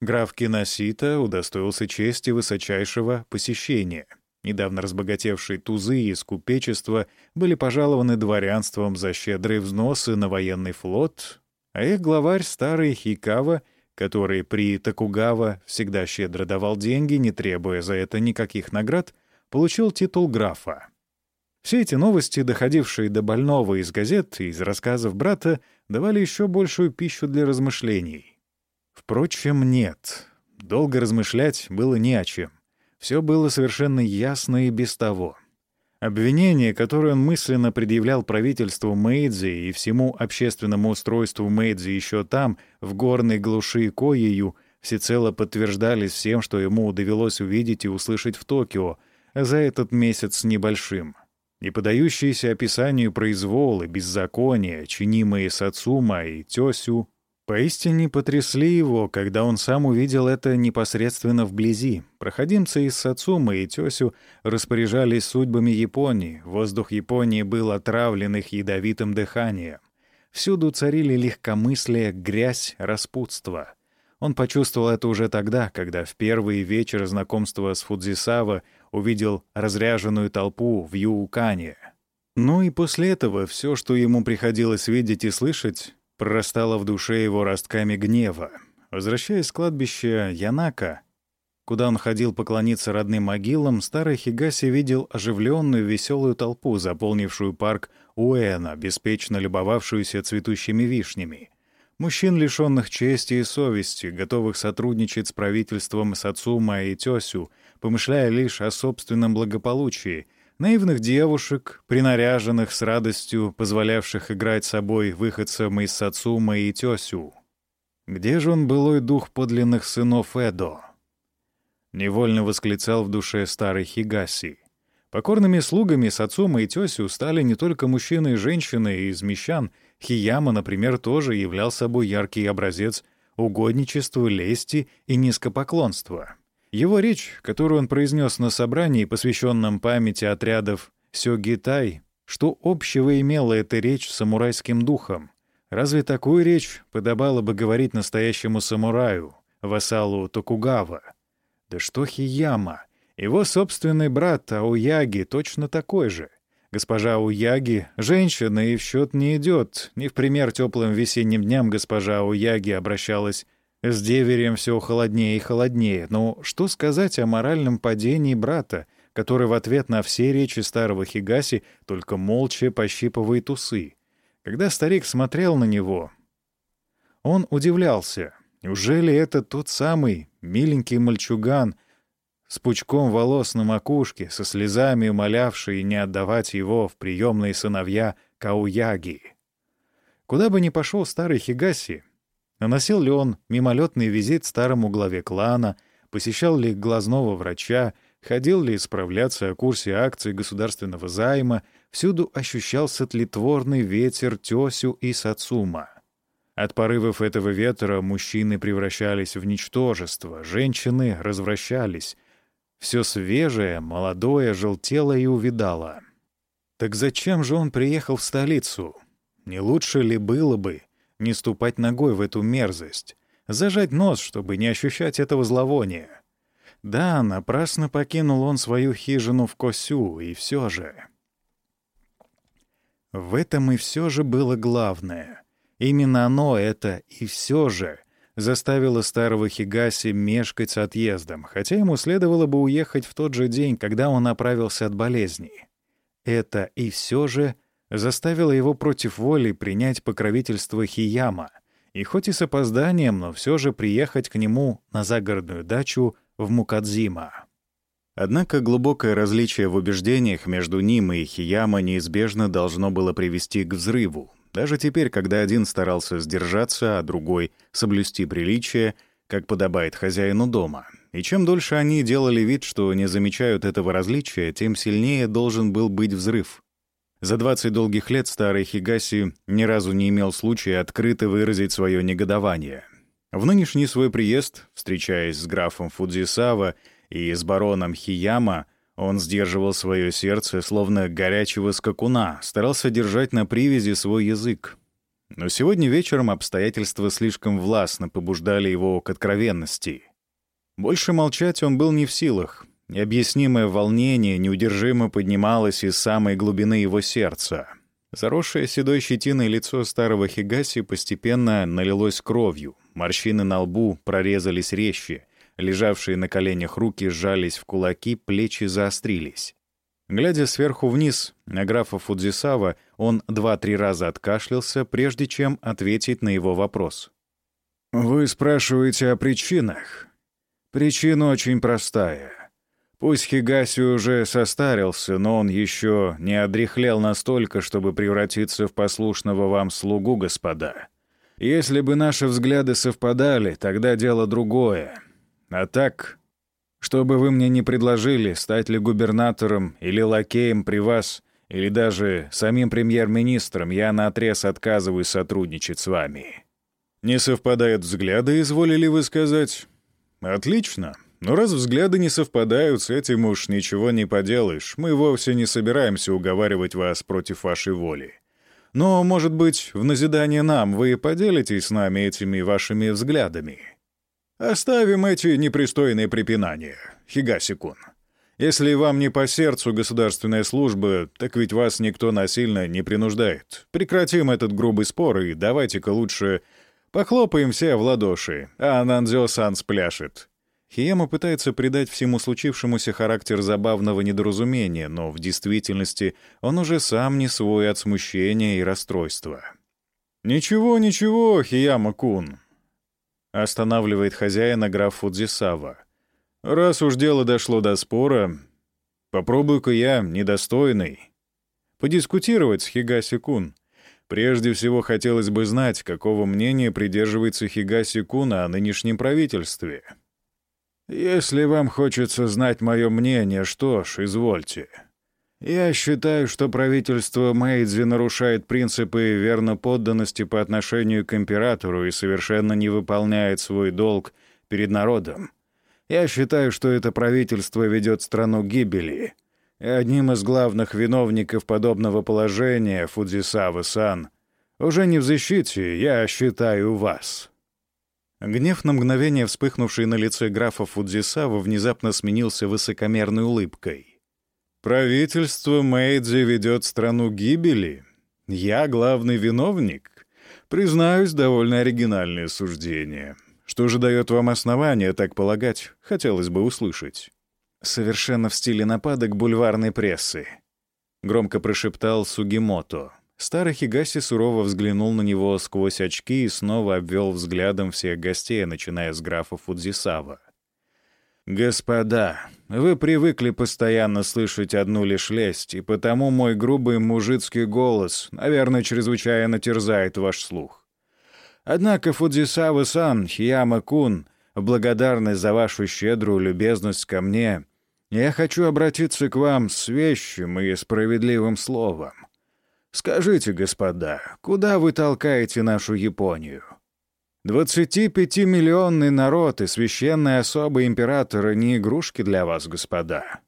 Граф Киносита удостоился чести высочайшего посещения. Недавно разбогатевшие тузы из купечества были пожалованы дворянством за щедрые взносы на военный флот, а их главарь старый Хикава, который при Токугава всегда щедро давал деньги, не требуя за это никаких наград, получил титул графа. Все эти новости, доходившие до больного из газет и из рассказов брата, давали еще большую пищу для размышлений. Впрочем, нет. Долго размышлять было не о чем. Все было совершенно ясно и без того. Обвинение, которое он мысленно предъявлял правительству Мэйдзи и всему общественному устройству Мэйдзи еще там, в горной глуши Коею, всецело подтверждались всем, что ему довелось увидеть и услышать в Токио за этот месяц с небольшим. Не подающиеся описанию произволы, беззакония, чинимые Сацума и Тёсю, Поистине потрясли его, когда он сам увидел это непосредственно вблизи. Проходимцы из Сацумы и Тёсю распоряжались судьбами Японии. Воздух Японии был отравлен их ядовитым дыханием. Всюду царили легкомыслие, грязь, распутство. Он почувствовал это уже тогда, когда в первый вечер знакомства с Фудзисава увидел разряженную толпу в Юукане. Ну и после этого все, что ему приходилось видеть и слышать, прорастала в душе его ростками гнева. Возвращаясь с кладбища Янака, куда он ходил поклониться родным могилам, старый Хигаси видел оживленную веселую толпу, заполнившую парк Уэна, беспечно любовавшуюся цветущими вишнями. Мужчин, лишенных чести и совести, готовых сотрудничать с правительством Сацума и Тёсю, помышляя лишь о собственном благополучии — наивных девушек, принаряженных с радостью, позволявших играть собой выходцам из Сацума и Тёсю. Где же он былой дух подлинных сынов Эдо? Невольно восклицал в душе старый Хигаси. Покорными слугами Сацума и Тёсю стали не только мужчины и женщины из мещан. Хияма, например, тоже являл собой яркий образец угодничества, лести и низкопоклонства. Его речь, которую он произнес на собрании, посвященном памяти отрядов Сёгитай, что общего имела эта речь с самурайским духом? Разве такую речь подобало бы говорить настоящему самураю, вассалу Токугава? Да что Хияма? Его собственный брат Ауяги точно такой же. Госпожа Ауяги — женщина, и в счет не идет. Не в пример теплым весенним дням госпожа Ауяги обращалась с деверем все холоднее и холоднее. Но что сказать о моральном падении брата, который в ответ на все речи старого Хигаси только молча пощипывает усы? Когда старик смотрел на него, он удивлялся. Неужели это тот самый миленький мальчуган с пучком волос на макушке, со слезами умолявший не отдавать его в приемные сыновья Кауяги? Куда бы ни пошел старый Хигаси, Наносил ли он мимолетный визит старому главе клана, посещал ли глазного врача, ходил ли справляться о курсе акций государственного займа, всюду ощущался тлетворный ветер Тёсю и Сацума. От порывов этого ветра мужчины превращались в ничтожество, женщины развращались. Все свежее, молодое желтело и увидало. Так зачем же он приехал в столицу? Не лучше ли было бы, не ступать ногой в эту мерзость, зажать нос, чтобы не ощущать этого зловония. Да, напрасно покинул он свою хижину в Косю, и все же... В этом и все же было главное. Именно оно, это и все же, заставило старого Хигаси мешкать с отъездом, хотя ему следовало бы уехать в тот же день, когда он оправился от болезни. Это и все же — заставила его против воли принять покровительство Хияма, и хоть и с опозданием, но все же приехать к нему на загородную дачу в Мукадзима. Однако глубокое различие в убеждениях между ним и Хияма неизбежно должно было привести к взрыву. Даже теперь, когда один старался сдержаться, а другой — соблюсти приличие, как подобает хозяину дома. И чем дольше они делали вид, что не замечают этого различия, тем сильнее должен был быть взрыв. За 20 долгих лет старый Хигаси ни разу не имел случая открыто выразить свое негодование. В нынешний свой приезд, встречаясь с графом Фудзисава и с бароном Хияма, он сдерживал свое сердце, словно горячего скакуна, старался держать на привязи свой язык. Но сегодня вечером обстоятельства слишком властно побуждали его к откровенности. Больше молчать он был не в силах. Необъяснимое волнение неудержимо поднималось из самой глубины его сердца. Заросшее седой щетиной лицо старого Хигаси постепенно налилось кровью, морщины на лбу прорезались резче, Лежавшие на коленях руки сжались в кулаки, плечи заострились. Глядя сверху вниз на графа Фудзисава, он два-три раза откашлялся, прежде чем ответить на его вопрос. «Вы спрашиваете о причинах? Причина очень простая. Пусть Хигаси уже состарился, но он еще не одряхлел настолько, чтобы превратиться в послушного вам слугу, господа. Если бы наши взгляды совпадали, тогда дело другое. А так, что бы вы мне не предложили, стать ли губернатором или лакеем при вас, или даже самим премьер-министром, я наотрез отказываюсь сотрудничать с вами. Не совпадают взгляды, изволили вы сказать? Отлично. Но раз взгляды не совпадают, с этим уж ничего не поделаешь. Мы вовсе не собираемся уговаривать вас против вашей воли. Но, может быть, в назидание нам вы поделитесь с нами этими вашими взглядами?» Оставим эти непристойные препинания, Хигаси-кун. Если вам не по сердцу государственная служба, так ведь вас никто насильно не принуждает. Прекратим этот грубый спор и давайте-ка лучше похлопаем все в ладоши, а Нандзё-сан спляшет». Хиема пытается придать всему случившемуся характер забавного недоразумения, но в действительности он уже сам не свой от смущения и расстройства. «Ничего, ничего, Хияма-кун. Останавливает хозяина граф Фудзисава. «Раз уж дело дошло до спора, попробую-ка я, недостойный, подискутировать с Хигаси-кун. Прежде всего хотелось бы знать, какого мнения придерживается Хигаси-кун о нынешнем правительстве». «Если вам хочется знать мое мнение, что ж, извольте», я считаю, что правительство Мэйдзи нарушает принципы верноподданности по отношению к императору и совершенно не выполняет свой долг перед народом. Я считаю, что это правительство ведет страну к гибели. И одним из главных виновников подобного положения, Фудзисава-сан, уже не в защите, я считаю вас». Гнев на мгновение, вспыхнувший на лице графа Фудзисава, внезапно сменился высокомерной улыбкой. Правительство Мэйдзи ведет страну гибели. Я главный виновник. Признаюсь, довольно оригинальное суждение. Что же дает вам основание так полагать? Хотелось бы услышать. Совершенно в стиле нападок бульварной прессы. Громко прошептал Сугимото. Старый Хигаси сурово взглянул на него сквозь очки и снова обвел взглядом всех гостей, начиная с графа Фудзисава. «Господа, вы привыкли постоянно слышать одну лишь лесть, и потому мой грубый мужицкий голос, наверное, чрезвычайно терзает ваш слух. Однако Фудзисава-сан, Хияма-кун, благодарность за вашу щедрую любезность ко мне, я хочу обратиться к вам с вещим и справедливым словом. Скажите, господа, куда вы толкаете нашу Японию?» 25-миллионный народ и священные особы императора не игрушки для вас, господа».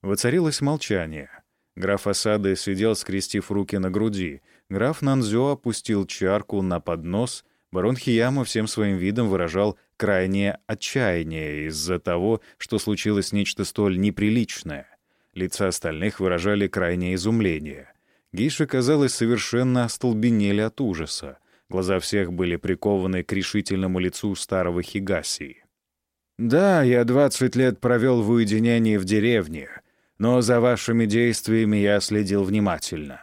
Воцарилось молчание. Граф Асады сидел, скрестив руки на груди. Граф Нанзё опустил чарку на поднос. Барон Хияма всем своим видом выражал крайнее отчаяние из-за того, что случилось нечто столь неприличное. Лица остальных выражали крайнее изумление. Гейши, казалось, совершенно остолбенели от ужаса. Глаза всех были прикованы к решительному лицу старого Хигаси. «Да, я двадцать лет провел в уединении в деревне, но за вашими действиями я следил внимательно.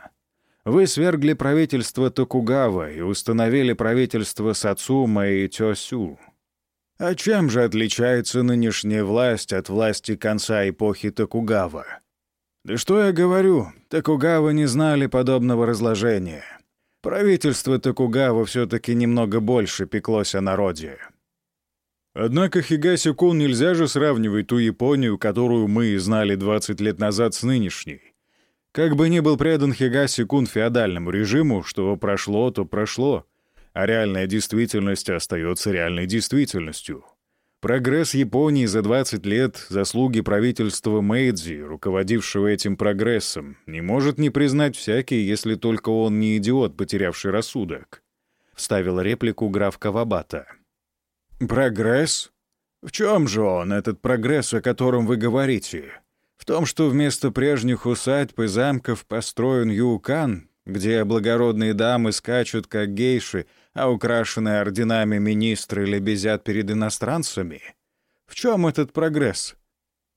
Вы свергли правительство Токугава и установили правительство Сацума и Тёсю. А чем же отличается нынешняя власть от власти конца эпохи Токугава? Да что я говорю, Токугава не знали подобного разложения. Правительство Токугава все-таки немного больше пеклось о народе. Однако Хигаси-кун нельзя же сравнивать ту Японию, которую мы знали 20 лет назад с нынешней. Как бы ни был предан Хигаси-кун феодальному режиму, что прошло, то прошло а реальная действительность остается реальной действительностью. Прогресс Японии за 20 лет, заслуги правительства Мэйдзи, руководившего этим прогрессом, не может не признать всякий, если только он не идиот, потерявший рассудок. Вставил реплику граф Кавабата. «Прогресс? В чем же он, этот прогресс, о котором вы говорите? В том, что вместо прежних усадьб и замков построен Юкан, где благородные дамы скачут, как гейши, а украшенные орденами министры лебезят перед иностранцами? В чем этот прогресс?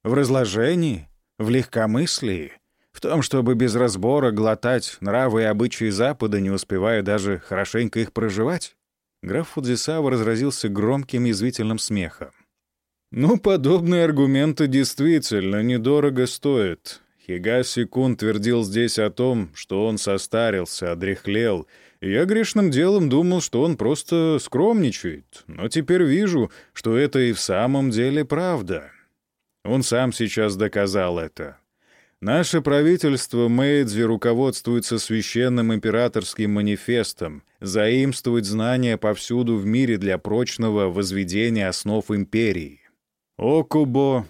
В разложении? В легкомыслии? В том, чтобы без разбора глотать нравы и обычаи Запада, не успевая даже хорошенько их проживать? Граф Фудзисава разразился громким язвительным смехом. «Ну, подобные аргументы действительно недорого стоят. Хигаси Кун твердил здесь о том, что он состарился, одряхлел я грешным делом думал, что он просто скромничает, но теперь вижу, что это и в самом деле правда. Он сам сейчас доказал это. Наше правительство Мэйдзи руководствуется священным императорским манифестом заимствовать знания повсюду в мире для прочного возведения основ империи. Окубо,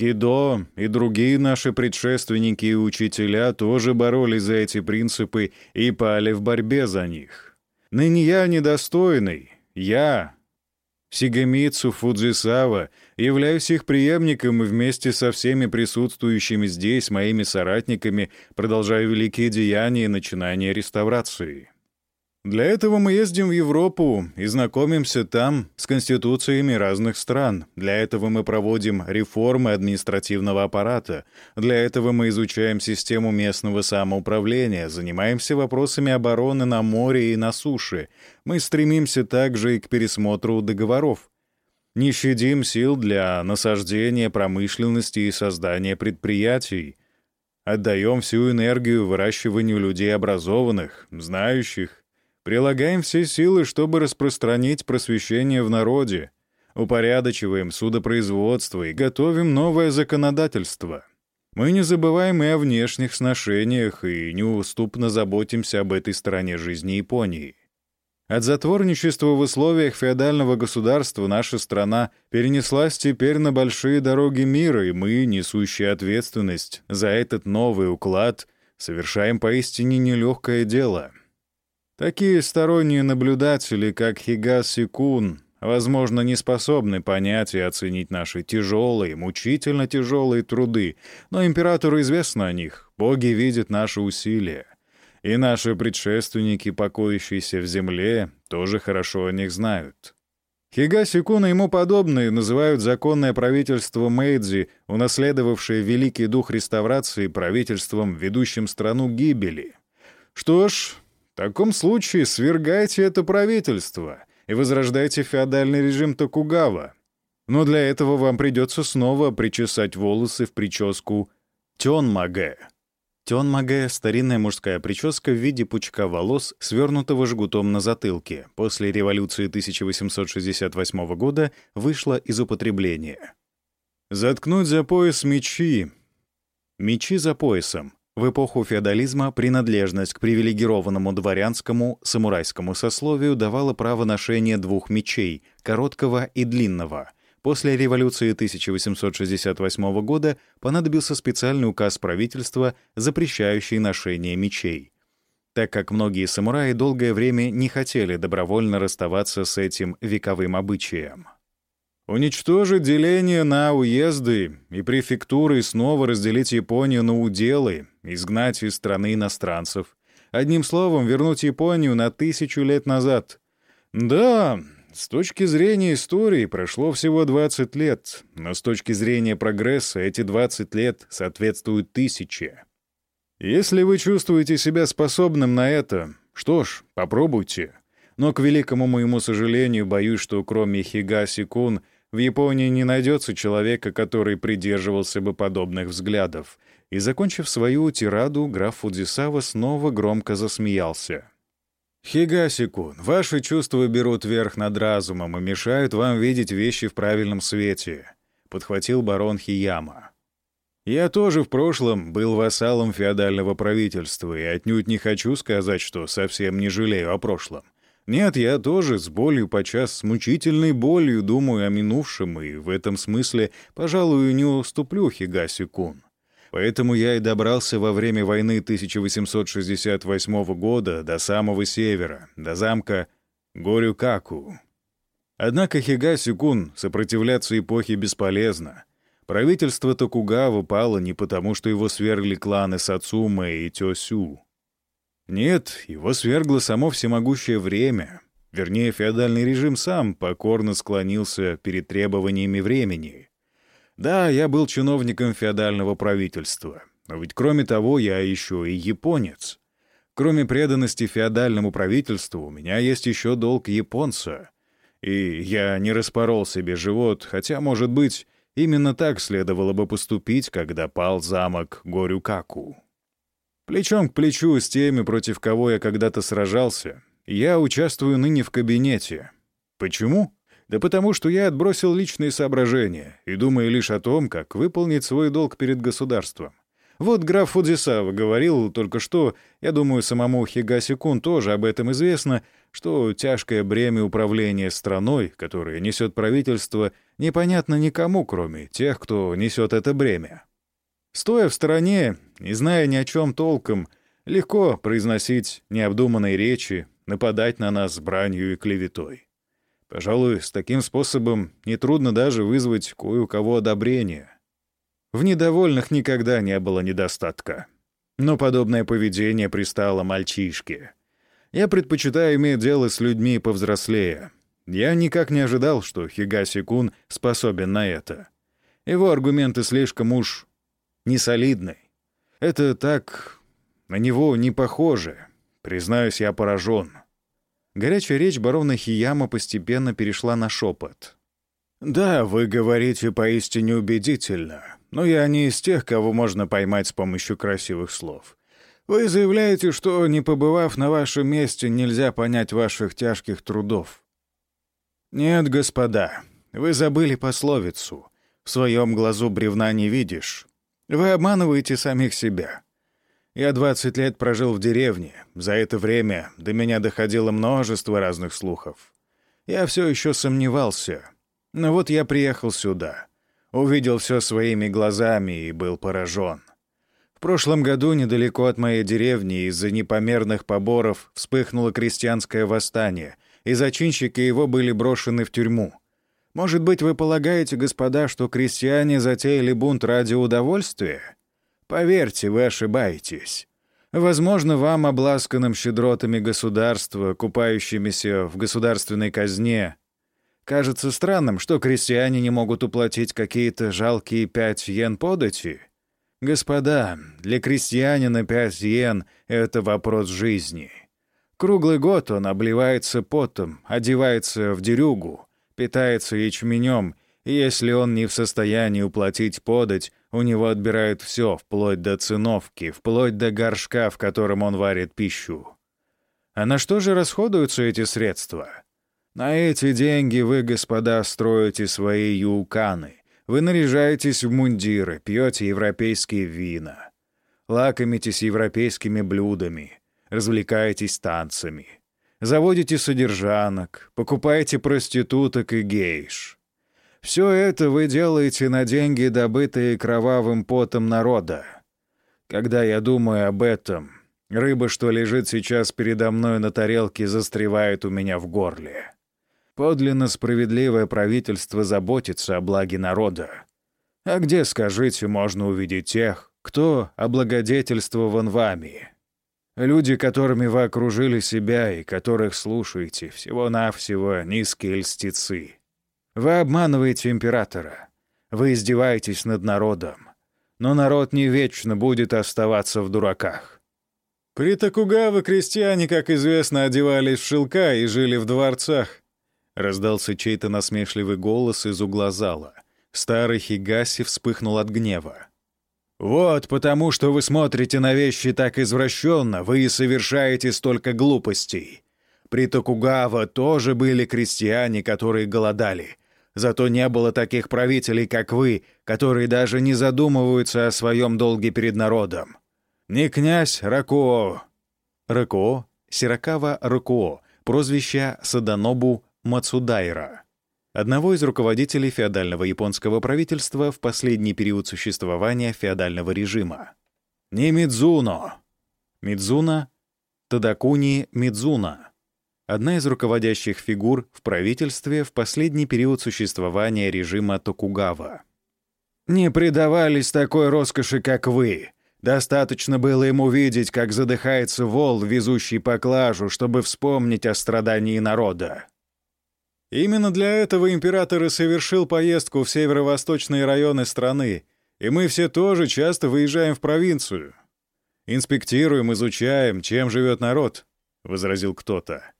Кидо и другие наши предшественники и учителя тоже боролись за эти принципы и пали в борьбе за них. Ныне я недостойный, я, Сигамицу Фудзисава, являюсь их преемником и вместе со всеми присутствующими здесь моими соратниками продолжаю великие деяния и начинания реставрации. Для этого мы ездим в Европу и знакомимся там с конституциями разных стран. Для этого мы проводим реформы административного аппарата. Для этого мы изучаем систему местного самоуправления, занимаемся вопросами обороны на море и на суше. Мы стремимся также и к пересмотру договоров. Не щадим сил для насаждения промышленности и создания предприятий. Отдаем всю энергию выращиванию людей образованных, знающих, Прилагаем все силы, чтобы распространить просвещение в народе. Упорядочиваем судопроизводство и готовим новое законодательство. Мы не забываем и о внешних сношениях и неуступно заботимся об этой стороне жизни Японии. От затворничества в условиях феодального государства наша страна перенеслась теперь на большие дороги мира, и мы, несущие ответственность за этот новый уклад, совершаем поистине нелегкое дело — Такие сторонние наблюдатели, как Хигаси Кун, возможно, не способны понять и оценить наши тяжелые, мучительно тяжелые труды, но императору известно о них, боги видят наши усилия. И наши предшественники, покоящиеся в земле, тоже хорошо о них знают. Хигаси Кун и ему подобные называют законное правительство Мэйдзи, унаследовавшее великий дух реставрации правительством, ведущим страну гибели. Что ж, таком случае свергайте это правительство и возрождайте феодальный режим Токугава. Но для этого вам придется снова причесать волосы в прическу Тёнмагэ. Тёнмагэ — старинная мужская прическа в виде пучка волос, свернутого жгутом на затылке, после революции 1868 года вышла из употребления. Заткнуть за пояс мечи. Мечи за поясом в эпоху феодализма принадлежность к привилегированному дворянскому самурайскому сословию давала право ношения двух мечей — короткого и длинного. После революции 1868 года понадобился специальный указ правительства, запрещающий ношение мечей. Так как многие самураи долгое время не хотели добровольно расставаться с этим вековым обычаем. Уничтожить деление на уезды и префектуры и снова разделить Японию на уделы, изгнать из страны иностранцев. Одним словом, вернуть Японию на тысячу лет назад. Да, с точки зрения истории прошло всего 20 лет, но с точки зрения прогресса эти 20 лет соответствуют тысяче. Если вы чувствуете себя способным на это, что ж, попробуйте. Но, к великому моему сожалению, боюсь, что кроме Хигаси Кун в Японии не найдется человека, который придерживался бы подобных взглядов. И, закончив свою тираду, граф Фудзисава снова громко засмеялся. «Хигаси-кун, ваши чувства берут верх над разумом и мешают вам видеть вещи в правильном свете», — подхватил барон Хияма. «Я тоже в прошлом был вассалом феодального правительства и отнюдь не хочу сказать, что совсем не жалею о прошлом. Нет, я тоже с болью, подчас с мучительной болью думаю о минувшем, и в этом смысле, пожалуй, не уступлю Хигаси-кун. Поэтому я и добрался во время войны 1868 года до самого севера, до замка Горюкаку. Однако Хигаси-кун сопротивляться эпохе бесполезно. Правительство Токугава пало не потому, что его свергли кланы Сацума и Тёсю. Нет, его свергло само всемогущее время. Вернее, феодальный режим сам покорно склонился перед требованиями времени — да, я был чиновником феодального правительства. Но ведь кроме того, я еще и японец. Кроме преданности феодальному правительству, у меня есть еще долг японца. И я не распорол себе живот, хотя, может быть, именно так следовало бы поступить, когда пал замок Горюкаку. Плечом к плечу с теми, против кого я когда-то сражался, я участвую ныне в кабинете. Почему? Да потому что я отбросил личные соображения и думаю лишь о том, как выполнить свой долг перед государством. Вот граф Фудзисава говорил только что, я думаю, самому Хигаси Кун тоже об этом известно, что тяжкое бремя управления страной, которое несет правительство, непонятно никому, кроме тех, кто несет это бремя. Стоя в стороне, не зная ни о чем толком, легко произносить необдуманные речи, нападать на нас бранью и клеветой. Пожалуй, с таким способом нетрудно даже вызвать кое у кого одобрение. В недовольных никогда не было недостатка. Но подобное поведение пристало мальчишке. Я предпочитаю иметь дело с людьми повзрослее. Я никак не ожидал, что Хигаси-кун способен на это. Его аргументы слишком уж несолидны. Это так на него не похоже. Признаюсь, я поражен. Горячая речь барона Хияма постепенно перешла на шепот. «Да, вы говорите поистине убедительно, но я не из тех, кого можно поймать с помощью красивых слов. Вы заявляете, что, не побывав на вашем месте, нельзя понять ваших тяжких трудов. Нет, господа, вы забыли пословицу. В своем глазу бревна не видишь. Вы обманываете самих себя. Я 20 лет прожил в деревне. За это время до меня доходило множество разных слухов. Я все еще сомневался. Но вот я приехал сюда. Увидел все своими глазами и был поражен. В прошлом году недалеко от моей деревни из-за непомерных поборов вспыхнуло крестьянское восстание, и зачинщики его были брошены в тюрьму. Может быть, вы полагаете, господа, что крестьяне затеяли бунт ради удовольствия? Поверьте, вы ошибаетесь. Возможно, вам, обласканным щедротами государства, купающимися в государственной казне, кажется странным, что крестьяне не могут уплатить какие-то жалкие пять йен подати. Господа, для крестьянина пять йен — это вопрос жизни. Круглый год он обливается потом, одевается в дерюгу, питается ячменем, и если он не в состоянии уплатить подать, у него отбирают все, вплоть до циновки, вплоть до горшка, в котором он варит пищу. А на что же расходуются эти средства? На эти деньги вы, господа, строите свои юканы. Вы наряжаетесь в мундиры, пьете европейские вина, лакомитесь европейскими блюдами, развлекаетесь танцами, заводите содержанок, покупаете проституток и гейш. Все это вы делаете на деньги, добытые кровавым потом народа. Когда я думаю об этом, рыба, что лежит сейчас передо мной на тарелке, застревает у меня в горле. Подлинно справедливое правительство заботится о благе народа. А где, скажите, можно увидеть тех, кто облагодетельствован вами? Люди, которыми вы окружили себя и которых слушаете, всего-навсего низкие льстецы. Вы обманываете императора. Вы издеваетесь над народом. Но народ не вечно будет оставаться в дураках. При Токугаве крестьяне, как известно, одевались в шелка и жили в дворцах. Раздался чей-то насмешливый голос из угла зала. Старый Хигаси вспыхнул от гнева. «Вот потому, что вы смотрите на вещи так извращенно, вы и совершаете столько глупостей. При Токугава тоже были крестьяне, которые голодали. Зато не было таких правителей, как вы, которые даже не задумываются о своем долге перед народом. Не князь Ракуо. Ракуо, Сиракава Ракуо, прозвище Саданобу Мацудайра. Одного из руководителей феодального японского правительства в последний период существования феодального режима. Не Мидзуно. Мидзуна Тадакуни Мидзуна одна из руководящих фигур в правительстве в последний период существования режима Токугава. «Не предавались такой роскоши, как вы. Достаточно было ему видеть, как задыхается вол, везущий поклажу, чтобы вспомнить о страдании народа». Именно для этого император и совершил поездку в северо-восточные районы страны, и мы все тоже часто выезжаем в провинцию. Инспектируем, изучаем, чем живет народ, — возразил кто-то.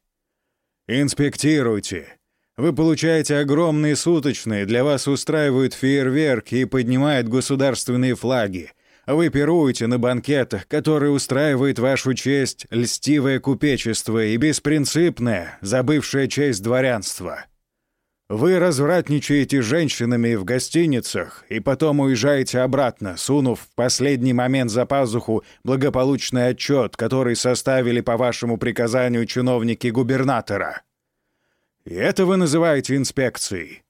«Инспектируйте. Вы получаете огромные суточные, для вас устраивают фейерверки и поднимают государственные флаги. Вы пируете на банкетах, которые устраивает вашу честь льстивое купечество и беспринципное, забывшее честь дворянства. Вы развратничаете женщинами в гостиницах и потом уезжаете обратно, сунув в последний момент за пазуху благополучный отчет, который составили по вашему приказанию чиновники губернатора. И это вы называете инспекцией.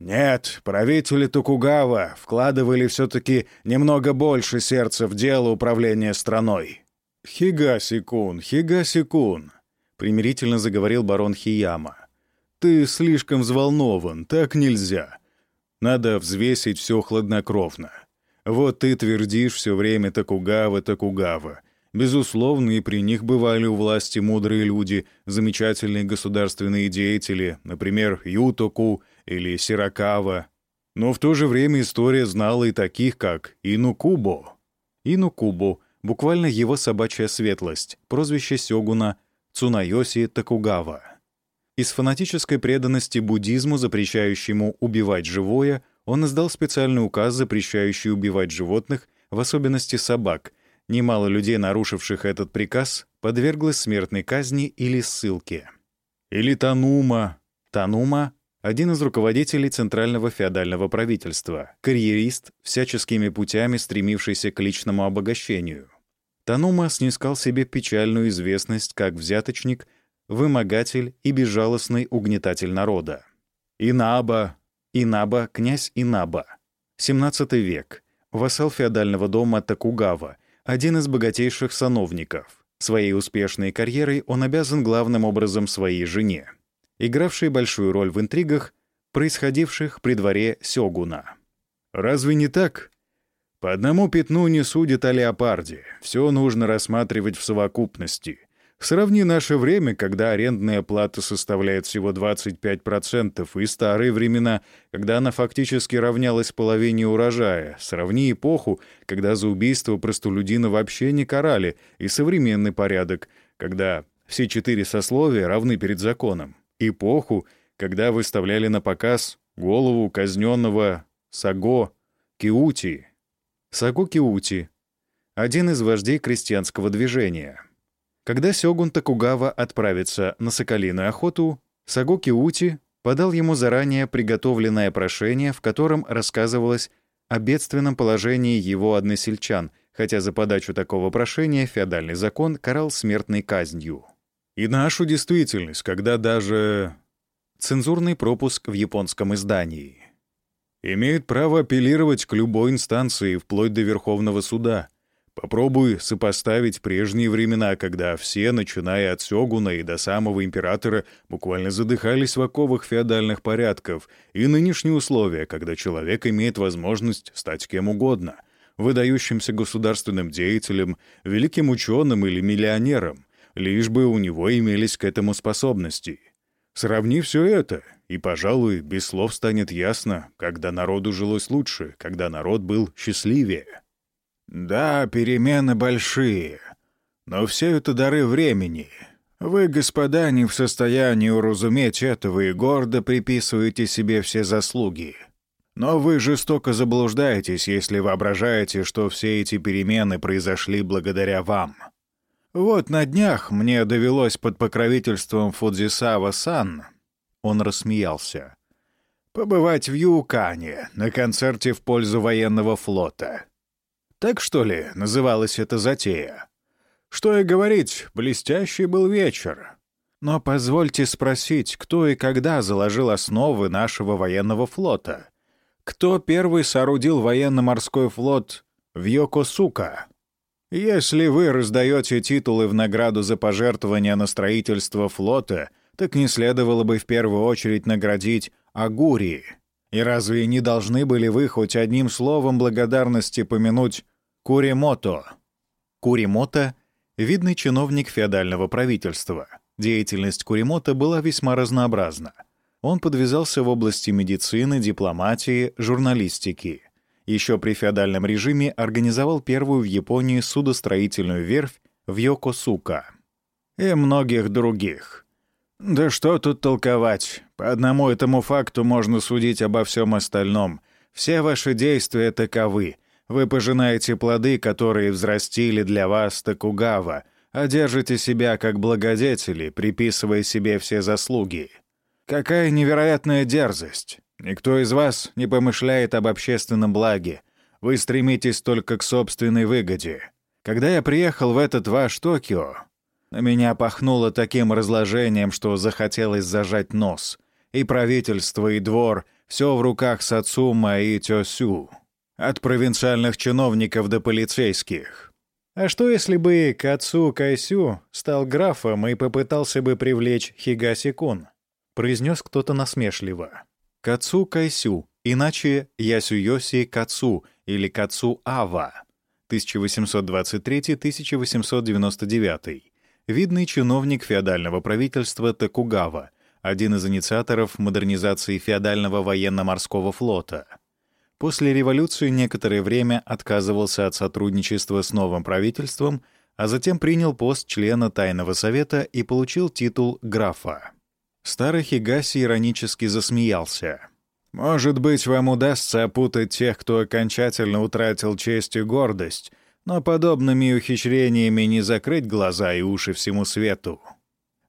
Нет, правители Токугава вкладывали все-таки немного больше сердца в дело управления страной. «Хигаси-кун, Хигаси-кун», — примирительно заговорил барон Хияма. «Ты слишком взволнован, так нельзя. Надо взвесить все хладнокровно. Вот ты твердишь все время Токугава, Токугава. Безусловно, и при них бывали у власти мудрые люди, замечательные государственные деятели, например, Ютоку или Сиракава. Но в то же время история знала и таких, как Инукубо. Инукубо — буквально его собачья светлость, прозвище Сёгуна Цунайоси Такугава. Из фанатической преданности буддизму, запрещающему убивать живое, он издал специальный указ, запрещающий убивать животных, в особенности собак, Немало людей, нарушивших этот приказ, подверглось смертной казни или ссылке. Или Танума. Танума — один из руководителей Центрального феодального правительства, карьерист, всяческими путями стремившийся к личному обогащению. Танума снискал себе печальную известность как взяточник, вымогатель и безжалостный угнетатель народа. Инаба, Инаба, князь Инаба, 17 век, вассал феодального дома Такугава — один из богатейших сановников. Своей успешной карьерой он обязан главным образом своей жене, игравшей большую роль в интригах, происходивших при дворе Сёгуна. Разве не так? По одному пятну не судят о леопарде. Все нужно рассматривать в совокупности. Сравни наше время, когда арендная плата составляет всего 25%, и старые времена, когда она фактически равнялась половине урожая. Сравни эпоху, когда за убийство простолюдина вообще не карали, и современный порядок, когда все четыре сословия равны перед законом. Эпоху, когда выставляли на показ голову казненного Саго Киути. Саго Киути — один из вождей крестьянского движения — когда Сёгун Токугава отправится на соколиную охоту, Сагоки Ути подал ему заранее приготовленное прошение, в котором рассказывалось о бедственном положении его односельчан, хотя за подачу такого прошения феодальный закон карал смертной казнью. И нашу действительность, когда даже цензурный пропуск в японском издании имеют право апеллировать к любой инстанции, вплоть до Верховного суда — Попробуй сопоставить прежние времена, когда все, начиная от Сёгуна и до самого императора, буквально задыхались в оковах феодальных порядков, и нынешние условия, когда человек имеет возможность стать кем угодно — выдающимся государственным деятелем, великим ученым или миллионером, лишь бы у него имелись к этому способности. Сравни все это, и, пожалуй, без слов станет ясно, когда народу жилось лучше, когда народ был счастливее. Да, перемены большие. Но все это дары времени. Вы, господа, не в состоянии уразуметь этого и гордо приписываете себе все заслуги. Но вы жестоко заблуждаетесь, если воображаете, что все эти перемены произошли благодаря вам. Вот на днях мне довелось под покровительством Фудзисава-сан, он рассмеялся, побывать в Юкане на концерте в пользу военного флота. Так что ли называлась эта затея? Что и говорить, блестящий был вечер. Но позвольте спросить, кто и когда заложил основы нашего военного флота? Кто первый соорудил военно-морской флот в Йокосука? Если вы раздаете титулы в награду за пожертвования на строительство флота, так не следовало бы в первую очередь наградить Агури. И разве не должны были вы хоть одним словом благодарности помянуть Куримото? Куримото — видный чиновник феодального правительства. Деятельность Куримото была весьма разнообразна. Он подвязался в области медицины, дипломатии, журналистики — еще при феодальном режиме организовал первую в Японии судостроительную верфь в Йокосука. И многих других. Да что тут толковать? По одному этому факту можно судить обо всем остальном. Все ваши действия таковы. Вы пожинаете плоды, которые взрастили для вас Токугава, а держите себя как благодетели, приписывая себе все заслуги. Какая невероятная дерзость! Никто из вас не помышляет об общественном благе. Вы стремитесь только к собственной выгоде. Когда я приехал в этот ваш Токио, на меня пахнуло таким разложением, что захотелось зажать нос. И правительство, и двор — все в руках Сацума и Тёсю. От провинциальных чиновников до полицейских. А что, если бы Кацу Кайсю стал графом и попытался бы привлечь Хигаси-кун? Произнес кто-то насмешливо. Кацу Кайсю, иначе Ясюйоси Кацу или Кацу Ава, 1823-1899, видный чиновник феодального правительства Токугава, один из инициаторов модернизации феодального военно-морского флота. После революции некоторое время отказывался от сотрудничества с новым правительством, а затем принял пост члена Тайного совета и получил титул графа. Старый Хигаси иронически засмеялся. «Может быть, вам удастся опутать тех, кто окончательно утратил честь и гордость, но подобными ухищрениями не закрыть глаза и уши всему свету.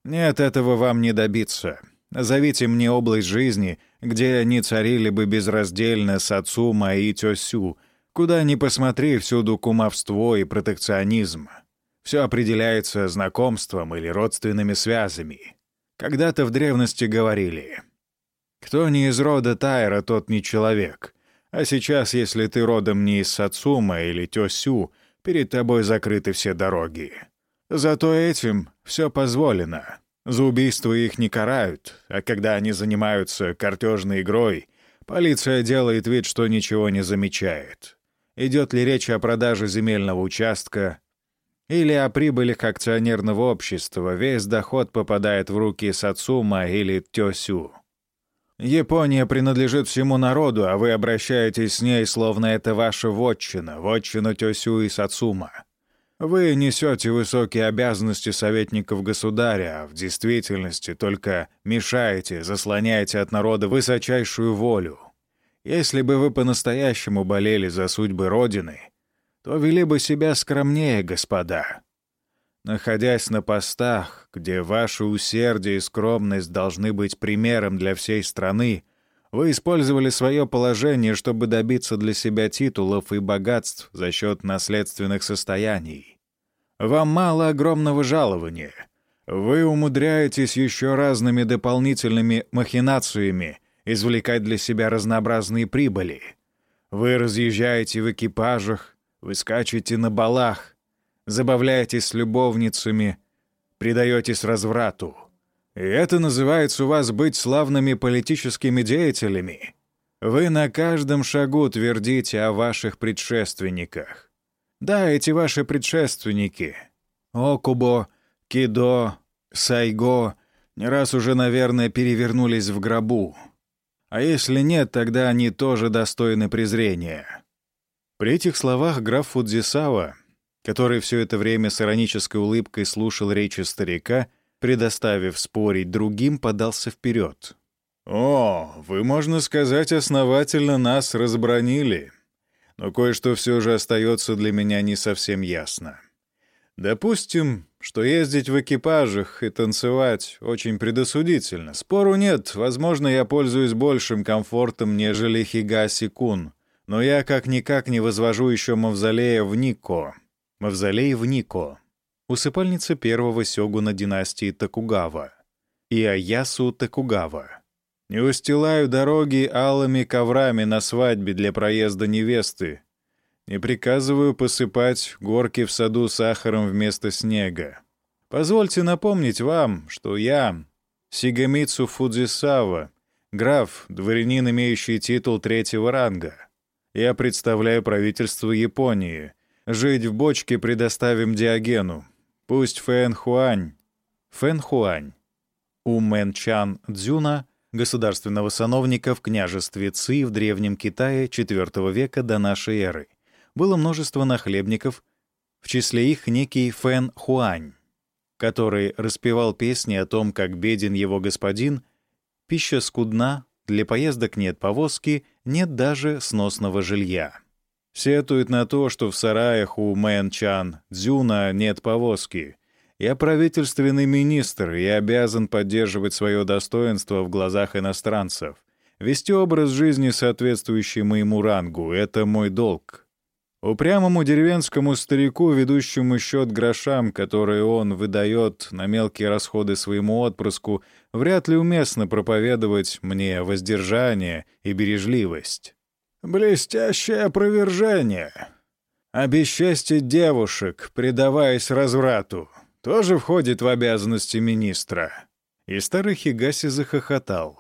Нет, этого вам не добиться. Назовите мне область жизни, где они царили бы безраздельно с Ацума и Тёсю, куда ни посмотри, всюду кумовство и протекционизм. Все определяется знакомством или родственными связями. Когда-то в древности говорили, «Кто не из рода Тайра, тот не человек». А сейчас, если ты родом не из Сацума или Тёсю, перед тобой закрыты все дороги. Зато этим все позволено. За убийство их не карают, а когда они занимаются картежной игрой, полиция делает вид, что ничего не замечает. Идет ли речь о продаже земельного участка, или о прибылях акционерного общества, весь доход попадает в руки Сацума или Тёсю. Япония принадлежит всему народу, а вы обращаетесь с ней, словно это ваша вотчина, вотчина Тёсю и Сацума. Вы несете высокие обязанности советников государя, а в действительности только мешаете, заслоняете от народа высочайшую волю. Если бы вы по-настоящему болели за судьбы Родины, то вели бы себя скромнее, господа. Находясь на постах, где ваше усердие и скромность должны быть примером для всей страны, вы использовали свое положение, чтобы добиться для себя титулов и богатств за счет наследственных состояний. Вам мало огромного жалования. Вы умудряетесь еще разными дополнительными махинациями извлекать для себя разнообразные прибыли. Вы разъезжаете в экипажах, вы скачете на балах, забавляетесь с любовницами, предаетесь разврату. И это называется у вас быть славными политическими деятелями. Вы на каждом шагу твердите о ваших предшественниках. Да, эти ваши предшественники — Окубо, Кидо, Сайго — не раз уже, наверное, перевернулись в гробу. А если нет, тогда они тоже достойны презрения. При этих словах граф Фудзисава, который все это время с иронической улыбкой слушал речи старика, предоставив спорить другим, подался вперед. «О, вы, можно сказать, основательно нас разбронили. Но кое-что все же остается для меня не совсем ясно. Допустим, что ездить в экипажах и танцевать очень предосудительно. Спору нет, возможно, я пользуюсь большим комфортом, нежели Хигаси-кун. Но я как-никак не возвожу еще мавзолея в Нико. Мавзолей в Нико. Усыпальница первого сёгуна династии Токугава. И Аясу Токугава. Не устилаю дороги алыми коврами на свадьбе для проезда невесты, и приказываю посыпать горки в саду сахаром вместо снега. Позвольте напомнить вам, что я, Сигамицу Фудзисава, граф, дворянин, имеющий титул третьего ранга. Я представляю правительство Японии. Жить в бочке предоставим Диогену. Пусть Фэн Хуань... Фэн Хуань. У Мэн Чан Цзюна, государственного сановника в княжестве Ци в Древнем Китае IV века до нашей эры — было множество нахлебников, в числе их некий Фэн Хуань, который распевал песни о том, как беден его господин, пища скудна, для поездок нет повозки, нет даже сносного жилья. Сетует на то, что в сараях у Мэн Чан Дзюна нет повозки. Я правительственный министр и обязан поддерживать свое достоинство в глазах иностранцев. Вести образ жизни, соответствующий моему рангу, — это мой долг. Упрямому деревенскому старику, ведущему счет грошам, которые он выдает на мелкие расходы своему отпрыску, вряд ли уместно проповедовать мне воздержание и бережливость. Блестящее опровержение. Обесчестить девушек, предаваясь разврату, тоже входит в обязанности министра. И старый Хигаси захохотал.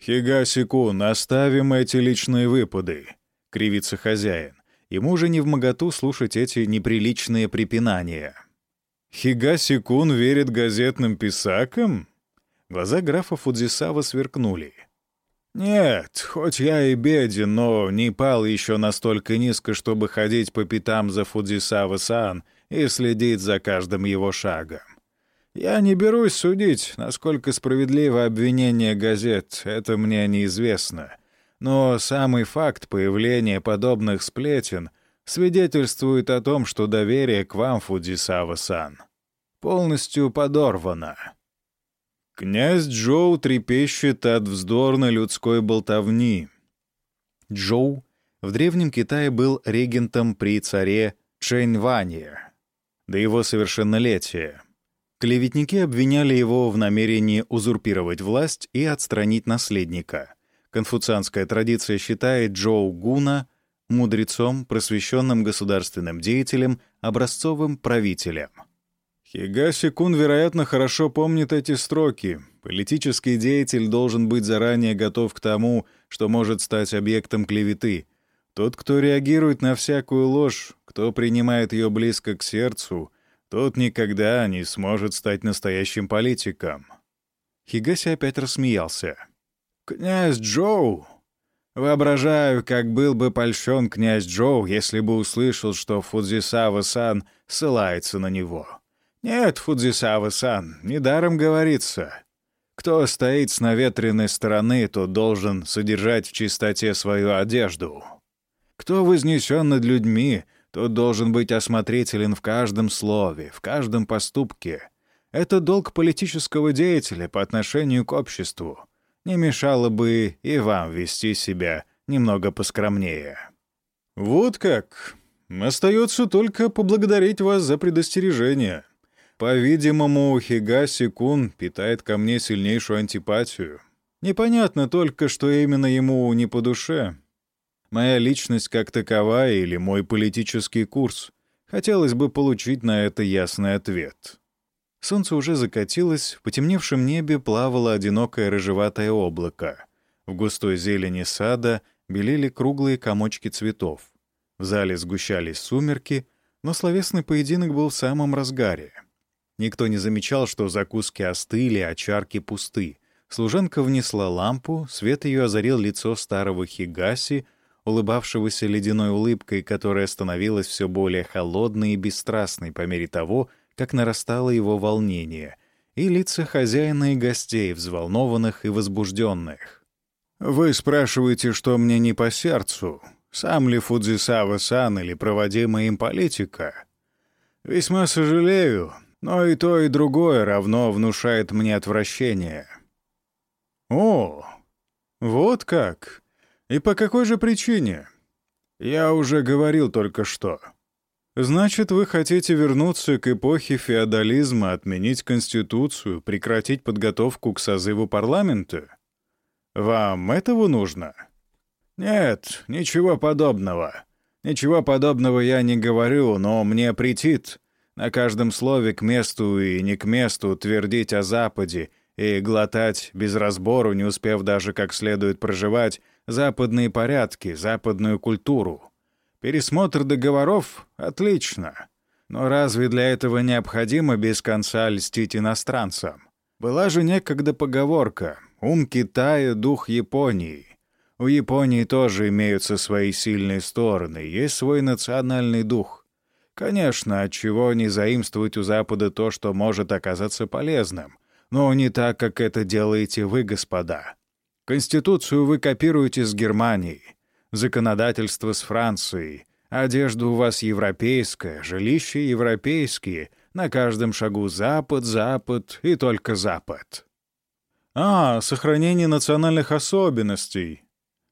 «Хигаси-кун, оставим эти личные выпады», — кривится хозяин. Ему уже не в моготу слушать эти неприличные препинания. «Хигаси-кун верит газетным писакам?» Глаза графа Фудзисава сверкнули. «Нет, хоть я и беден, но не пал еще настолько низко, чтобы ходить по пятам за Фудзисава-сан и следить за каждым его шагом. Я не берусь судить, насколько справедливо обвинение газет, это мне неизвестно. Но самый факт появления подобных сплетен свидетельствует о том, что доверие к вам, Фудзисава-сан, полностью подорвано. Князь Джоу трепещет от вздорной людской болтовни. Джоу в Древнем Китае был регентом при царе Чэньване до его совершеннолетия. Клеветники обвиняли его в намерении узурпировать власть и отстранить наследника — Конфуцианская традиция считает Джоу Гуна мудрецом, просвещенным государственным деятелем, образцовым правителем. Хигаси Кун, вероятно, хорошо помнит эти строки. Политический деятель должен быть заранее готов к тому, что может стать объектом клеветы. Тот, кто реагирует на всякую ложь, кто принимает ее близко к сердцу, тот никогда не сможет стать настоящим политиком. Хигаси опять рассмеялся. «Князь Джоу!» Воображаю, как был бы польщен князь Джоу, если бы услышал, что Фудзисава-сан ссылается на него. Нет, Фудзисава-сан, недаром говорится. Кто стоит с наветренной стороны, тот должен содержать в чистоте свою одежду. Кто вознесен над людьми, тот должен быть осмотрителен в каждом слове, в каждом поступке. Это долг политического деятеля по отношению к обществу не мешало бы и вам вести себя немного поскромнее. Вот как. Остается только поблагодарить вас за предостережение. По-видимому, Хигаси-кун питает ко мне сильнейшую антипатию. Непонятно только, что именно ему не по душе. Моя личность как таковая или мой политический курс. Хотелось бы получить на это ясный ответ. Солнце уже закатилось, в потемневшем небе плавало одинокое рыжеватое облако. В густой зелени сада белели круглые комочки цветов. В зале сгущались сумерки, но словесный поединок был в самом разгаре. Никто не замечал, что закуски остыли, а чарки пусты. Служанка внесла лампу, свет ее озарил лицо старого Хигаси, улыбавшегося ледяной улыбкой, которая становилась все более холодной и бесстрастной по мере того, как нарастало его волнение, и лица хозяина и гостей, взволнованных и возбужденных. «Вы спрашиваете, что мне не по сердцу? Сам ли Фудзисава-сан или проводимая им политика? Весьма сожалею, но и то, и другое равно внушает мне отвращение». «О, вот как! И по какой же причине?» «Я уже говорил только что». «Значит, вы хотите вернуться к эпохе феодализма, отменить Конституцию, прекратить подготовку к созыву парламента? Вам этого нужно?» «Нет, ничего подобного. Ничего подобного я не говорю, но мне претит на каждом слове к месту и не к месту твердить о Западе и глотать без разбору, не успев даже как следует проживать, западные порядки, западную культуру. Пересмотр договоров — отлично. Но разве для этого необходимо без конца льстить иностранцам? Была же некогда поговорка «Ум Китая — дух Японии». У Японии тоже имеются свои сильные стороны, есть свой национальный дух. Конечно, от чего не заимствовать у Запада то, что может оказаться полезным, но не так, как это делаете вы, господа. Конституцию вы копируете с Германии, законодательство с Францией, одежда у вас европейская, жилища европейские, на каждом шагу Запад, Запад и только Запад. А, сохранение национальных особенностей.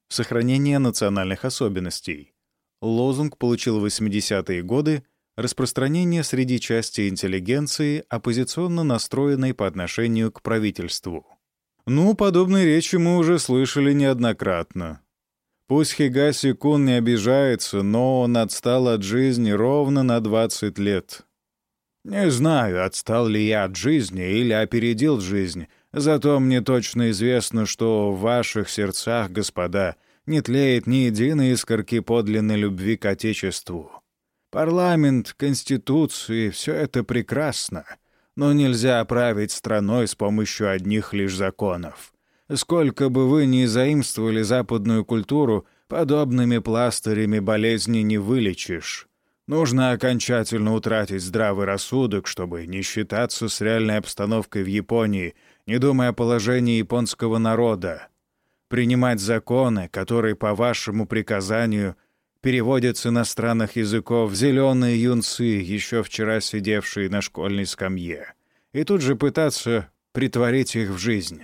Сохранение национальных особенностей. Лозунг получил в 80-е годы распространение среди части интеллигенции, оппозиционно настроенной по отношению к правительству. Ну, подобные речи мы уже слышали неоднократно. Пусть Хигаси Кун не обижается, но он отстал от жизни ровно на 20 лет. Не знаю, отстал ли я от жизни или опередил жизнь, зато мне точно известно, что в ваших сердцах, господа, не тлеет ни единой искорки подлинной любви к Отечеству. Парламент, Конституции — все это прекрасно, но нельзя править страной с помощью одних лишь законов. Сколько бы вы ни заимствовали западную культуру, подобными пластырями болезни не вылечишь. Нужно окончательно утратить здравый рассудок, чтобы не считаться с реальной обстановкой в Японии, не думая о положении японского народа. Принимать законы, которые, по вашему приказанию, переводят с иностранных языков зеленые юнцы, еще вчера сидевшие на школьной скамье, и тут же пытаться притворить их в жизнь.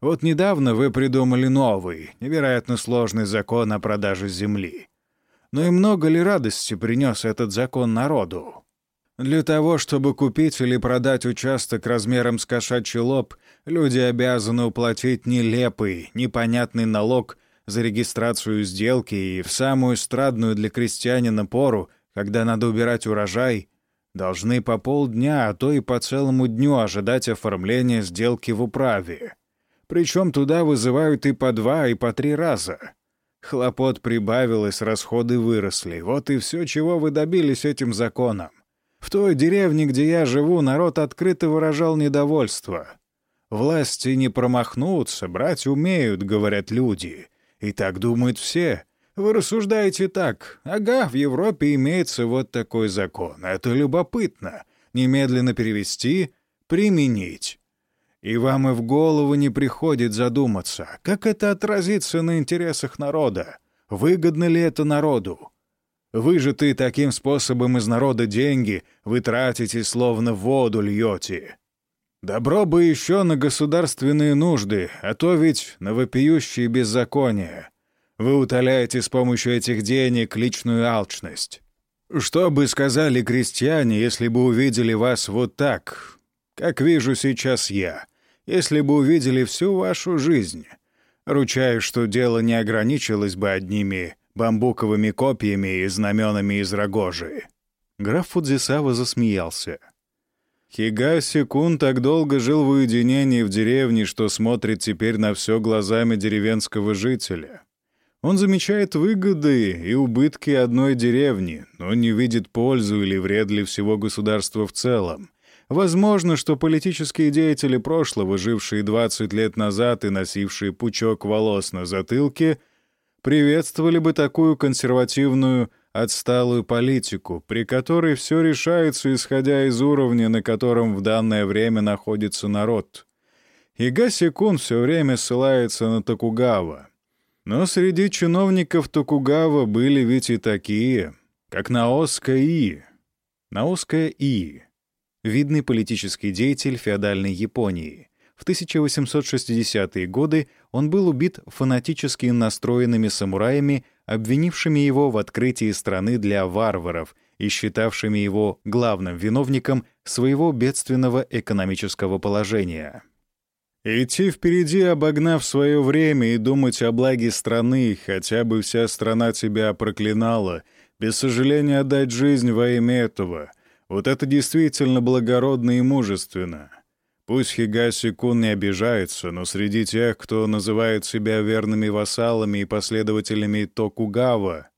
Вот недавно вы придумали новый, невероятно сложный закон о продаже земли. Но и много ли радости принес этот закон народу? Для того, чтобы купить или продать участок размером с кошачий лоб, люди обязаны уплатить нелепый, непонятный налог за регистрацию сделки и в самую страдную для крестьянина пору, когда надо убирать урожай, должны по полдня, а то и по целому дню ожидать оформления сделки в управе. Причем туда вызывают и по два, и по три раза. Хлопот прибавилось, расходы выросли. Вот и все, чего вы добились этим законом. В той деревне, где я живу, народ открыто выражал недовольство. Власти не промахнутся, брать умеют, говорят люди. И так думают все. Вы рассуждаете так. Ага, в Европе имеется вот такой закон. Это любопытно. Немедленно перевести, применить. И вам и в голову не приходит задуматься, как это отразится на интересах народа. Выгодно ли это народу? Вы же ты таким способом из народа деньги вы тратите, словно воду льете. Добро бы еще на государственные нужды, а то ведь на вопиющие беззакония. Вы утоляете с помощью этих денег личную алчность. Что бы сказали крестьяне, если бы увидели вас вот так, как вижу сейчас я, если бы увидели всю вашу жизнь. Ручаюсь, что дело не ограничилось бы одними бамбуковыми копьями и знаменами из рогожи». Граф Фудзисава засмеялся. Хигаси Кун так долго жил в уединении в деревне, что смотрит теперь на все глазами деревенского жителя. Он замечает выгоды и убытки одной деревни, но не видит пользу или вред для всего государства в целом, Возможно, что политические деятели прошлого, жившие 20 лет назад и носившие пучок волос на затылке, приветствовали бы такую консервативную, отсталую политику, при которой все решается, исходя из уровня, на котором в данное время находится народ. Игаси Кун все время ссылается на Токугава. Но среди чиновников Токугава были ведь и такие, как Наоска И. Наоска И — видный политический деятель феодальной Японии. В 1860-е годы он был убит фанатически настроенными самураями, обвинившими его в открытии страны для варваров и считавшими его главным виновником своего бедственного экономического положения. Идти впереди, обогнав свое время, и думать о благе страны, хотя бы вся страна тебя проклинала, без сожаления отдать жизнь во имя этого. Вот это действительно благородно и мужественно. Пусть Хигаси Кун не обижается, но среди тех, кто называет себя верными вассалами и последователями Токугава,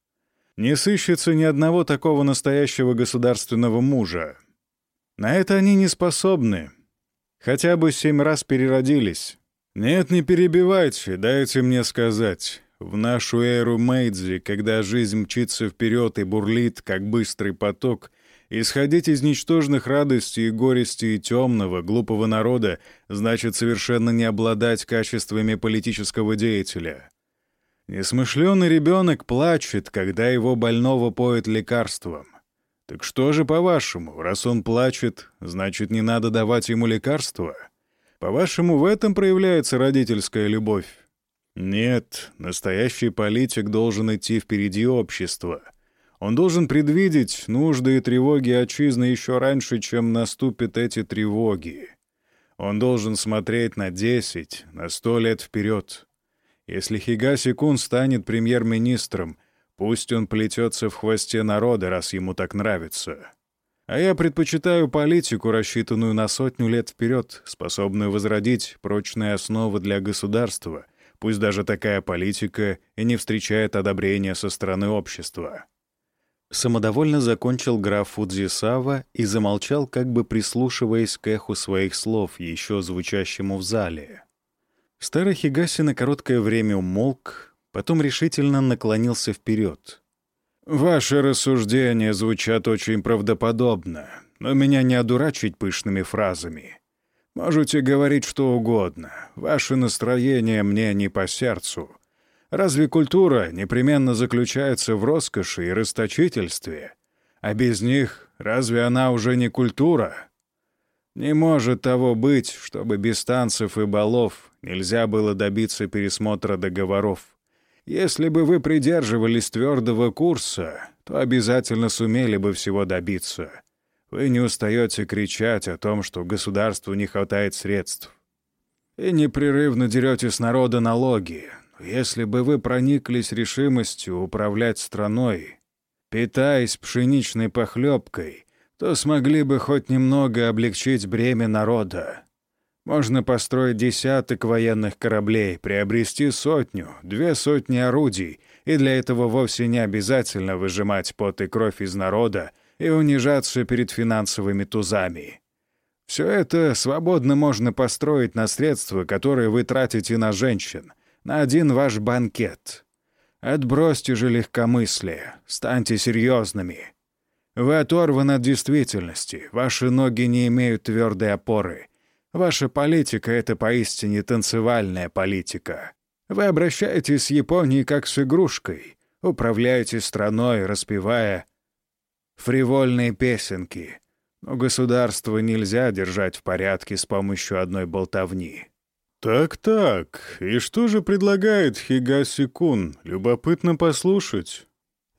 не сыщется ни одного такого настоящего государственного мужа. На это они не способны, Хотя бы семь раз переродились. Нет, не перебивайте, дайте мне сказать. В нашу эру Мэйдзи, когда жизнь мчится вперед и бурлит, как быстрый поток, исходить из ничтожных радостей и горести и темного, глупого народа значит совершенно не обладать качествами политического деятеля. Несмышленый ребенок плачет, когда его больного поет лекарством. Так что же, по-вашему, раз он плачет, значит, не надо давать ему лекарства? По-вашему, в этом проявляется родительская любовь? Нет, настоящий политик должен идти впереди общества. Он должен предвидеть нужды и тревоги отчизны еще раньше, чем наступят эти тревоги. Он должен смотреть на 10, на 100 лет вперед. Если Хигаси Кун станет премьер-министром — Пусть он плетется в хвосте народа, раз ему так нравится. А я предпочитаю политику, рассчитанную на сотню лет вперед, способную возродить прочные основы для государства, пусть даже такая политика и не встречает одобрения со стороны общества. Самодовольно закончил граф Фудзисава и замолчал, как бы прислушиваясь к эху своих слов, еще звучащему в зале. Старый Хигаси на короткое время умолк, потом решительно наклонился вперед. «Ваши рассуждения звучат очень правдоподобно, но меня не одурачить пышными фразами. Можете говорить что угодно, ваше настроение мне не по сердцу. Разве культура непременно заключается в роскоши и расточительстве? А без них разве она уже не культура?» Не может того быть, чтобы без танцев и балов нельзя было добиться пересмотра договоров. Если бы вы придерживались твердого курса, то обязательно сумели бы всего добиться. Вы не устаете кричать о том, что государству не хватает средств. И непрерывно дерете с народа налоги. Если бы вы прониклись решимостью управлять страной, питаясь пшеничной похлебкой, то смогли бы хоть немного облегчить бремя народа. Можно построить десяток военных кораблей, приобрести сотню, две сотни орудий, и для этого вовсе не обязательно выжимать пот и кровь из народа и унижаться перед финансовыми тузами. Все это свободно можно построить на средства, которые вы тратите на женщин, на один ваш банкет. Отбросьте же легкомыслие, станьте серьезными. Вы оторваны от действительности, ваши ноги не имеют твердой опоры — Ваша политика — это поистине танцевальная политика. Вы обращаетесь с Японией как с игрушкой, управляете страной, распевая фривольные песенки. Но государство нельзя держать в порядке с помощью одной болтовни. «Так-так, и что же предлагает Хигаси-кун? Любопытно послушать.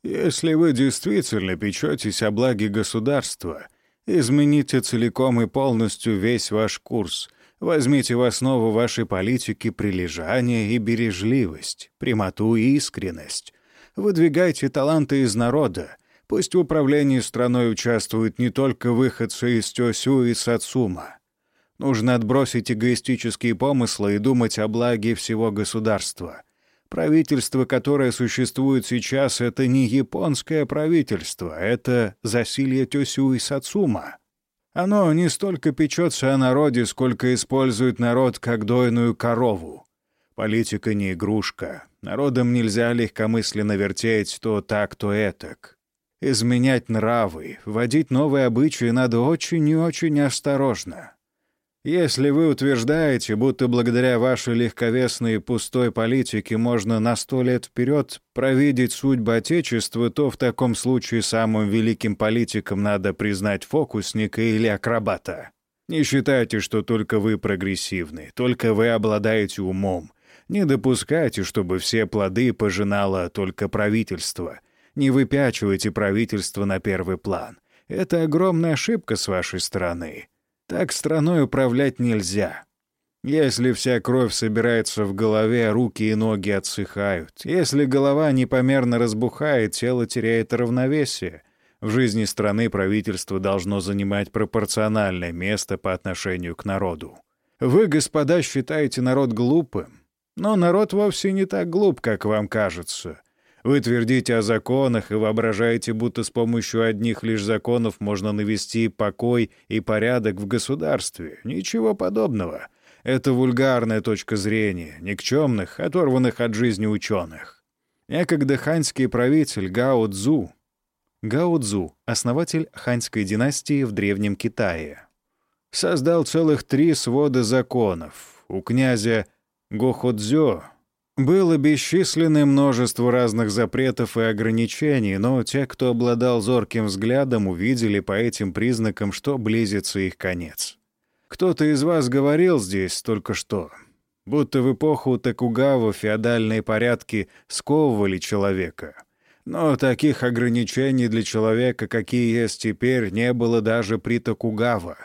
Если вы действительно печетесь о благе государства — Измените целиком и полностью весь ваш курс. Возьмите в основу вашей политики прилежание и бережливость, прямоту и искренность. Выдвигайте таланты из народа. Пусть в управлении страной участвуют не только выходцы из Тёсю и Сацума. Нужно отбросить эгоистические помыслы и думать о благе всего государства. Правительство, которое существует сейчас, это не японское правительство, это засилье Тёсю и Сацума. Оно не столько печется о народе, сколько использует народ как дойную корову. Политика не игрушка. Народам нельзя легкомысленно вертеть то так, то этак. Изменять нравы, вводить новые обычаи надо очень и очень осторожно. Если вы утверждаете, будто благодаря вашей легковесной и пустой политике можно на сто лет вперед провидеть судьбу Отечества, то в таком случае самым великим политиком надо признать фокусника или акробата. Не считайте, что только вы прогрессивны, только вы обладаете умом. Не допускайте, чтобы все плоды пожинало только правительство. Не выпячивайте правительство на первый план. Это огромная ошибка с вашей стороны. Так страной управлять нельзя. Если вся кровь собирается в голове, руки и ноги отсыхают. Если голова непомерно разбухает, тело теряет равновесие. В жизни страны правительство должно занимать пропорциональное место по отношению к народу. Вы, господа, считаете народ глупым. Но народ вовсе не так глуп, как вам кажется. Вы твердите о законах и воображаете, будто с помощью одних лишь законов можно навести покой и порядок в государстве. Ничего подобного. Это вульгарная точка зрения, никчемных, оторванных от жизни ученых. Некогда ханьский правитель Гао Цзу, Гао Цзу, основатель ханьской династии в Древнем Китае, создал целых три свода законов. У князя Гоходзё было бесчисленное множество разных запретов и ограничений, но те, кто обладал зорким взглядом, увидели по этим признакам, что близится их конец. Кто-то из вас говорил здесь только что, будто в эпоху Токугава феодальные порядки сковывали человека. Но таких ограничений для человека, какие есть теперь, не было даже при Токугава.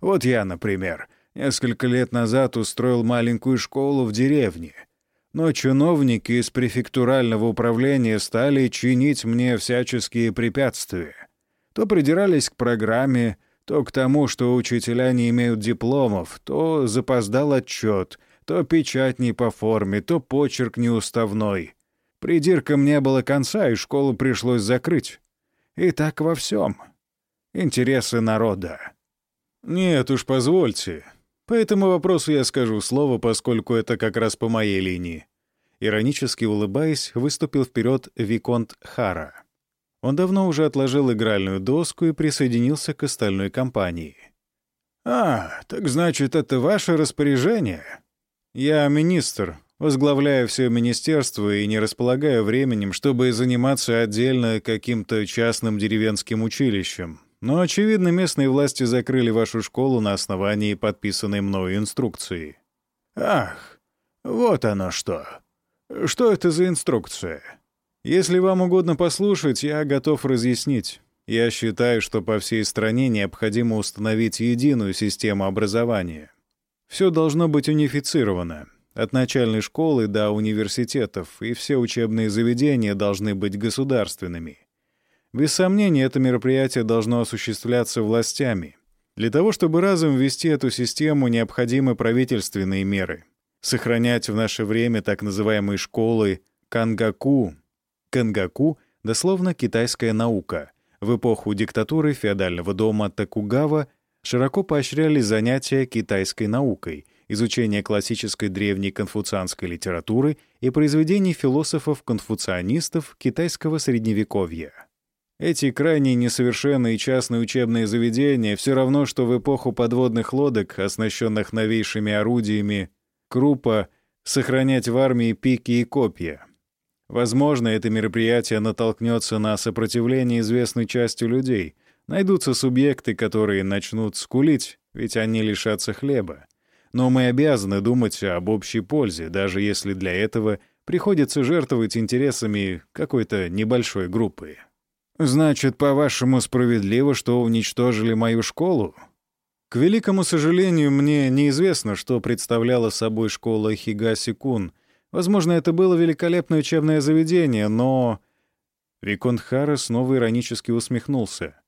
Вот я, например, несколько лет назад устроил маленькую школу в деревне — но чиновники из префектурального управления стали чинить мне всяческие препятствия. То придирались к программе, то к тому, что учителя не имеют дипломов, то запоздал отчет, то печать не по форме, то почерк неуставной. Придиркам не было конца, и школу пришлось закрыть. И так во всем. Интересы народа. Нет уж, позвольте. По этому вопросу я скажу слово, поскольку это как раз по моей линии. Иронически улыбаясь, выступил вперед Виконт Хара. Он давно уже отложил игральную доску и присоединился к остальной компании. «А, так значит, это ваше распоряжение?» «Я министр, возглавляю все министерство и не располагаю временем, чтобы заниматься отдельно каким-то частным деревенским училищем. Но, очевидно, местные власти закрыли вашу школу на основании подписанной мною инструкции». «Ах, вот оно что. Что это за инструкция? Если вам угодно послушать, я готов разъяснить. Я считаю, что по всей стране необходимо установить единую систему образования. Все должно быть унифицировано, от начальной школы до университетов, и все учебные заведения должны быть государственными. Без сомнения, это мероприятие должно осуществляться властями. Для того, чтобы разом ввести эту систему, необходимы правительственные меры — сохранять в наше время так называемые школы кангаку. Кангаку — дословно китайская наука. В эпоху диктатуры феодального дома Токугава широко поощряли занятия китайской наукой, изучение классической древней конфуцианской литературы и произведений философов-конфуцианистов китайского средневековья. Эти крайне несовершенные частные учебные заведения все равно, что в эпоху подводных лодок, оснащенных новейшими орудиями, Крупа сохранять в армии пики и копья. Возможно, это мероприятие натолкнется на сопротивление известной части людей. Найдутся субъекты, которые начнут скулить, ведь они лишатся хлеба. Но мы обязаны думать об общей пользе, даже если для этого приходится жертвовать интересами какой-то небольшой группы. «Значит, по-вашему, справедливо, что уничтожили мою школу?» К великому сожалению, мне неизвестно, что представляла собой школа Хигаси-кун. Возможно, это было великолепное учебное заведение, но... Виконт Хара снова иронически усмехнулся.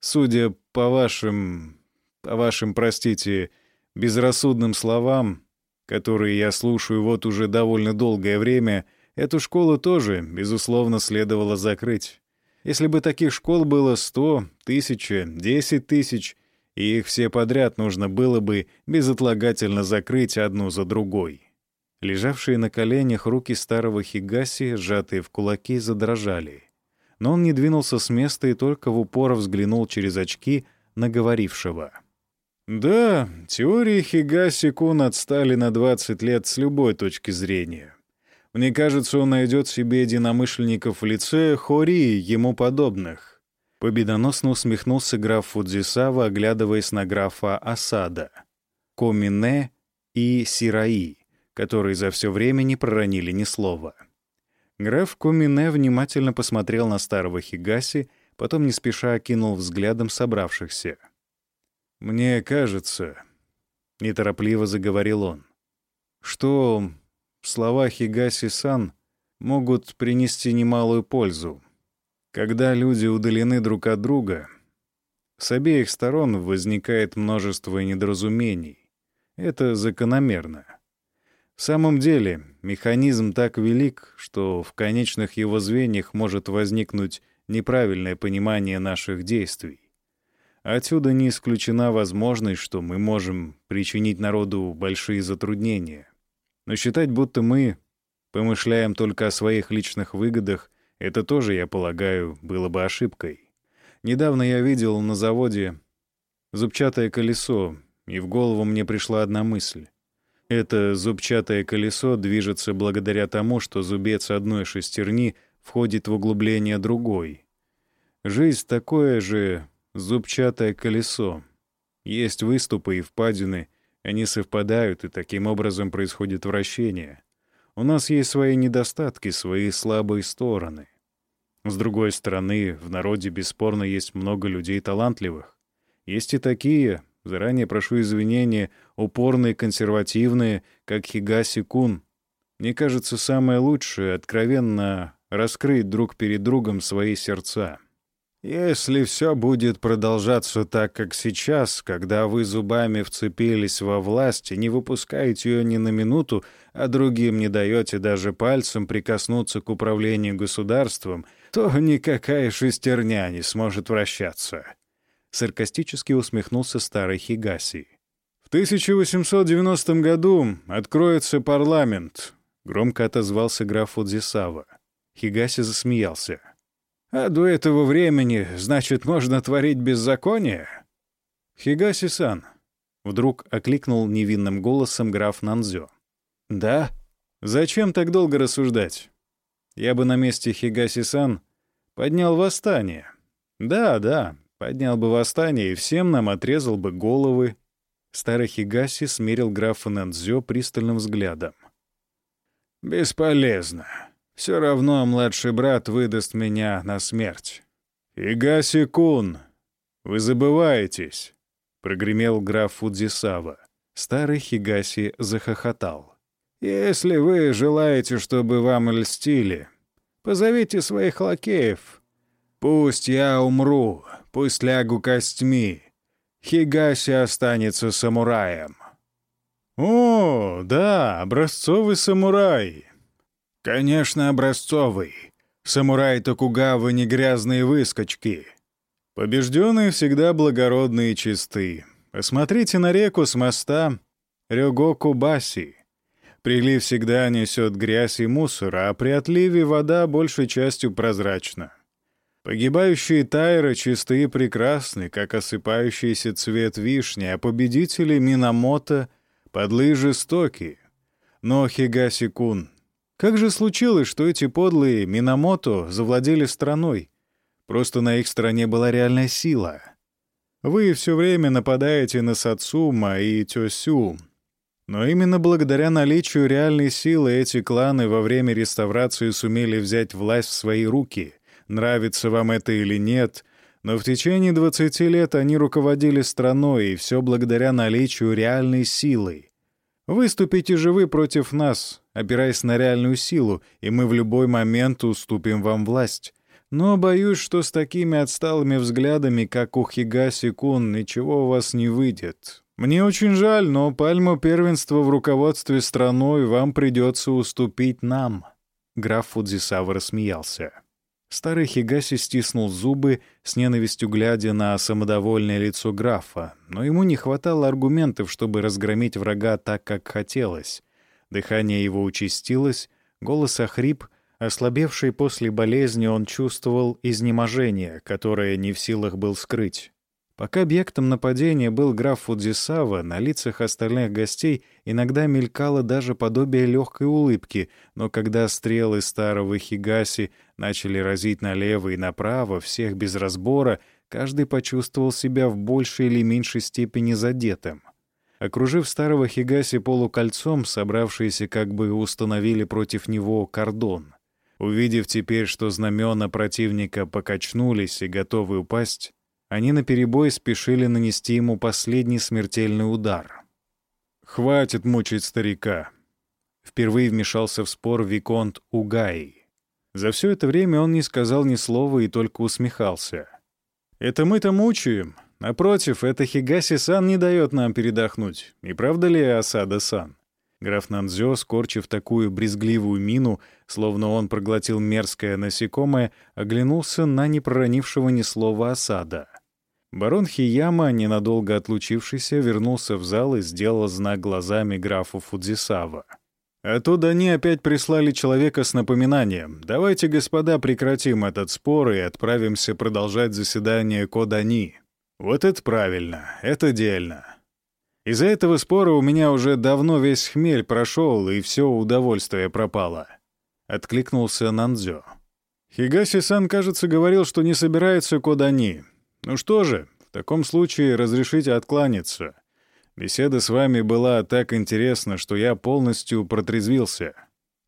«Судя по вашим... по вашим, простите, безрассудным словам, которые я слушаю вот уже довольно долгое время, эту школу тоже, безусловно, следовало закрыть. Если бы таких школ было сто, тысяча, десять тысяч, и их все подряд нужно было бы безотлагательно закрыть одну за другой. Лежавшие на коленях руки старого Хигаси, сжатые в кулаки, задрожали. Но он не двинулся с места и только в упор взглянул через очки на говорившего. «Да, теории Хигаси-кун отстали на 20 лет с любой точки зрения. Мне кажется, он найдет себе единомышленников в лице Хори и ему подобных». Победоносно усмехнулся граф Фудзисава, оглядываясь на графа Асада, Комине и Сираи которые за все время не проронили ни слова. Граф Кумине внимательно посмотрел на старого Хигаси, потом не спеша окинул взглядом собравшихся. «Мне кажется», — неторопливо заговорил он, «что слова Хигаси-сан могут принести немалую пользу. Когда люди удалены друг от друга, с обеих сторон возникает множество недоразумений. Это закономерно. В самом деле, механизм так велик, что в конечных его звеньях может возникнуть неправильное понимание наших действий. Отсюда не исключена возможность, что мы можем причинить народу большие затруднения. Но считать, будто мы помышляем только о своих личных выгодах, это тоже, я полагаю, было бы ошибкой. Недавно я видел на заводе зубчатое колесо, и в голову мне пришла одна мысль. Это зубчатое колесо движется благодаря тому, что зубец одной шестерни входит в углубление другой. Жизнь такое же зубчатое колесо. Есть выступы и впадины, они совпадают, и таким образом происходит вращение. У нас есть свои недостатки, свои слабые стороны. С другой стороны, в народе бесспорно есть много людей талантливых. Есть и такие, Заранее прошу извинения, упорные, консервативные, как Хигаси Кун. Мне кажется, самое лучшее — откровенно раскрыть друг перед другом свои сердца. Если все будет продолжаться так, как сейчас, когда вы зубами вцепились во власть и не выпускаете ее ни на минуту, а другим не даете даже пальцем прикоснуться к управлению государством, то никакая шестерня не сможет вращаться. Саркастически усмехнулся старый Хигаси. «В 1890 году откроется парламент», — громко отозвался граф Фудзисава. Хигаси засмеялся. «А до этого времени, значит, можно творить беззаконие?» «Хигаси-сан», — вдруг окликнул невинным голосом граф Нанзё. «Да? Зачем так долго рассуждать? Я бы на месте Хигаси-сан поднял восстание. Да, да, Поднял бы восстание и всем нам отрезал бы головы. Старый Хигаси смерил графа Нандзё пристальным взглядом. «Бесполезно. Все равно младший брат выдаст меня на смерть». «Хигаси-кун, вы забываетесь», — прогремел граф Фудзисава. Старый Хигаси захохотал. «Если вы желаете, чтобы вам льстили, позовите своих лакеев. Пусть я умру, пусть лягу костьми. Хигаси останется самураем». «О, да, образцовый самурай». «Конечно, образцовый. Самураи Токугавы не грязные выскочки. Побежденные всегда благородные и чисты. Посмотрите на реку с моста Рёгоку-Баси. Прилив всегда несет грязь и мусор, а при отливе вода большей частью прозрачна. Погибающие Тайры чистые и прекрасны, как осыпающийся цвет вишни, а победители Минамото подлые жестоки. Но Хигаси-кун, как же случилось, что эти подлые Минамото завладели страной? Просто на их стороне была реальная сила. Вы все время нападаете на Сацума и Тёсю, но именно благодаря наличию реальной силы эти кланы во время реставрации сумели взять власть в свои руки — Нравится вам это или нет, но в течение 20 лет они руководили страной, и все благодаря наличию реальной силы. Выступите же вы против нас, опираясь на реальную силу, и мы в любой момент уступим вам власть. Но боюсь, что с такими отсталыми взглядами, как у Хигаси-кун, ничего у вас не выйдет. Мне очень жаль, но пальму первенства в руководстве страной вам придется уступить нам». Граф Фудзисава рассмеялся. Старый Хигаси стиснул зубы, с ненавистью глядя на самодовольное лицо графа, но ему не хватало аргументов, чтобы разгромить врага так, как хотелось. Дыхание его участилось, голос охрип, ослабевший после болезни он чувствовал изнеможение, которое не в силах был скрыть. Пока объектом нападения был граф Фудзисава, на лицах остальных гостей иногда мелькало даже подобие легкой улыбки, но когда стрелы старого Хигаси начали разить налево и направо, всех без разбора, каждый почувствовал себя в большей или меньшей степени задетым. Окружив старого Хигаси полукольцом, собравшиеся как бы установили против него кордон. Увидев теперь, что знамена противника покачнулись и готовы упасть, они наперебой спешили нанести ему последний смертельный удар. «Хватит мучить старика!» Впервые вмешался в спор Виконт Угай. За все это время он не сказал ни слова и только усмехался. «Это мы-то мучаем. Напротив, это Хигаси-сан не дает нам передохнуть. Не правда ли, Асада-сан?» Граф Нандзё, скорчив такую брезгливую мину, словно он проглотил мерзкое насекомое, оглянулся на не проронившего ни слова осада. Барон Хияма, ненадолго отлучившийся, вернулся в зал и сделал знак глазами графу Фудзисава. «Оттуда они опять прислали человека с напоминанием. Давайте, господа, прекратим этот спор и отправимся продолжать заседание Кодани. Вот это правильно, это дельно. Из-за этого спора у меня уже давно весь хмель прошел, и все удовольствие пропало». Откликнулся Нандзё. Хигаси-сан, кажется, говорил, что не собирается Кодани. Ну что же, в таком случае разрешите откланяться. Беседа с вами была так интересна, что я полностью протрезвился.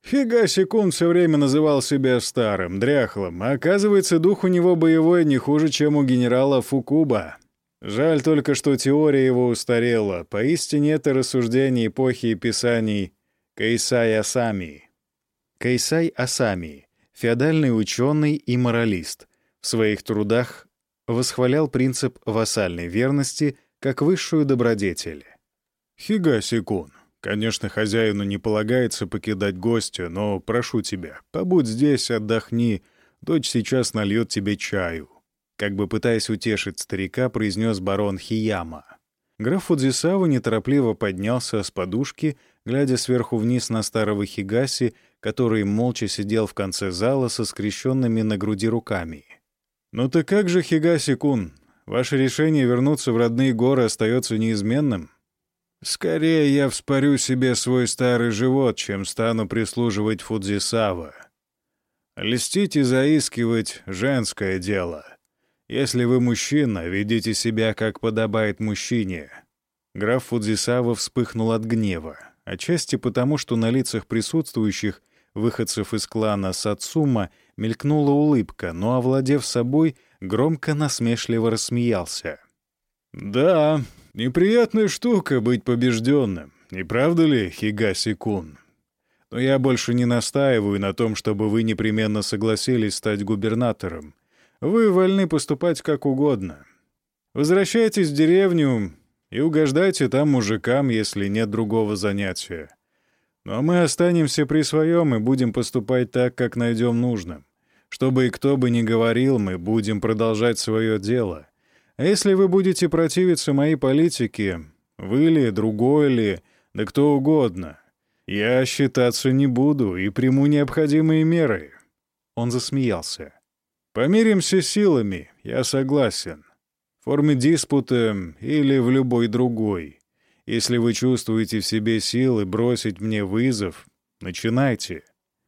Фига секунд все время называл себя старым, дряхлым, а оказывается, дух у него боевой не хуже, чем у генерала Фукуба. Жаль только, что теория его устарела. Поистине это рассуждение эпохи писаний Кейсай Асами. Кейсай Асами — феодальный ученый и моралист. В своих трудах восхвалял принцип вассальной верности как высшую добродетель. «Хигаси-кун, конечно, хозяину не полагается покидать гостя, но прошу тебя, побудь здесь, отдохни, дочь сейчас нальет тебе чаю». Как бы пытаясь утешить старика, произнес барон Хияма. Граф Фудзисава неторопливо поднялся с подушки, глядя сверху вниз на старого Хигаси, который молча сидел в конце зала со скрещенными на груди руками. «Ну так как же, Хигаси-кун, ваше решение вернуться в родные горы остается неизменным?» «Скорее я вспорю себе свой старый живот, чем стану прислуживать Фудзисава. Листить и заискивать — женское дело. Если вы мужчина, ведите себя, как подобает мужчине». Граф Фудзисава вспыхнул от гнева, отчасти потому, что на лицах присутствующих — выходцев из клана Сацума мелькнула улыбка, но, овладев собой, громко насмешливо рассмеялся. «Да, неприятная штука быть побежденным, не правда ли, Хигаси-кун? Но я больше не настаиваю на том, чтобы вы непременно согласились стать губернатором. Вы вольны поступать как угодно. Возвращайтесь в деревню и угождайте там мужикам, если нет другого занятия. Но мы останемся при своем и будем поступать так, как найдем нужным. Чтобы и кто бы ни говорил, мы будем продолжать свое дело. А если вы будете противиться моей политике, вы ли, другой ли, да кто угодно, я считаться не буду и приму необходимые меры». Он засмеялся. «Помиримся силами, я согласен. В форме диспута или в любой другой. Если вы чувствуете в себе силы бросить мне вызов, начинайте.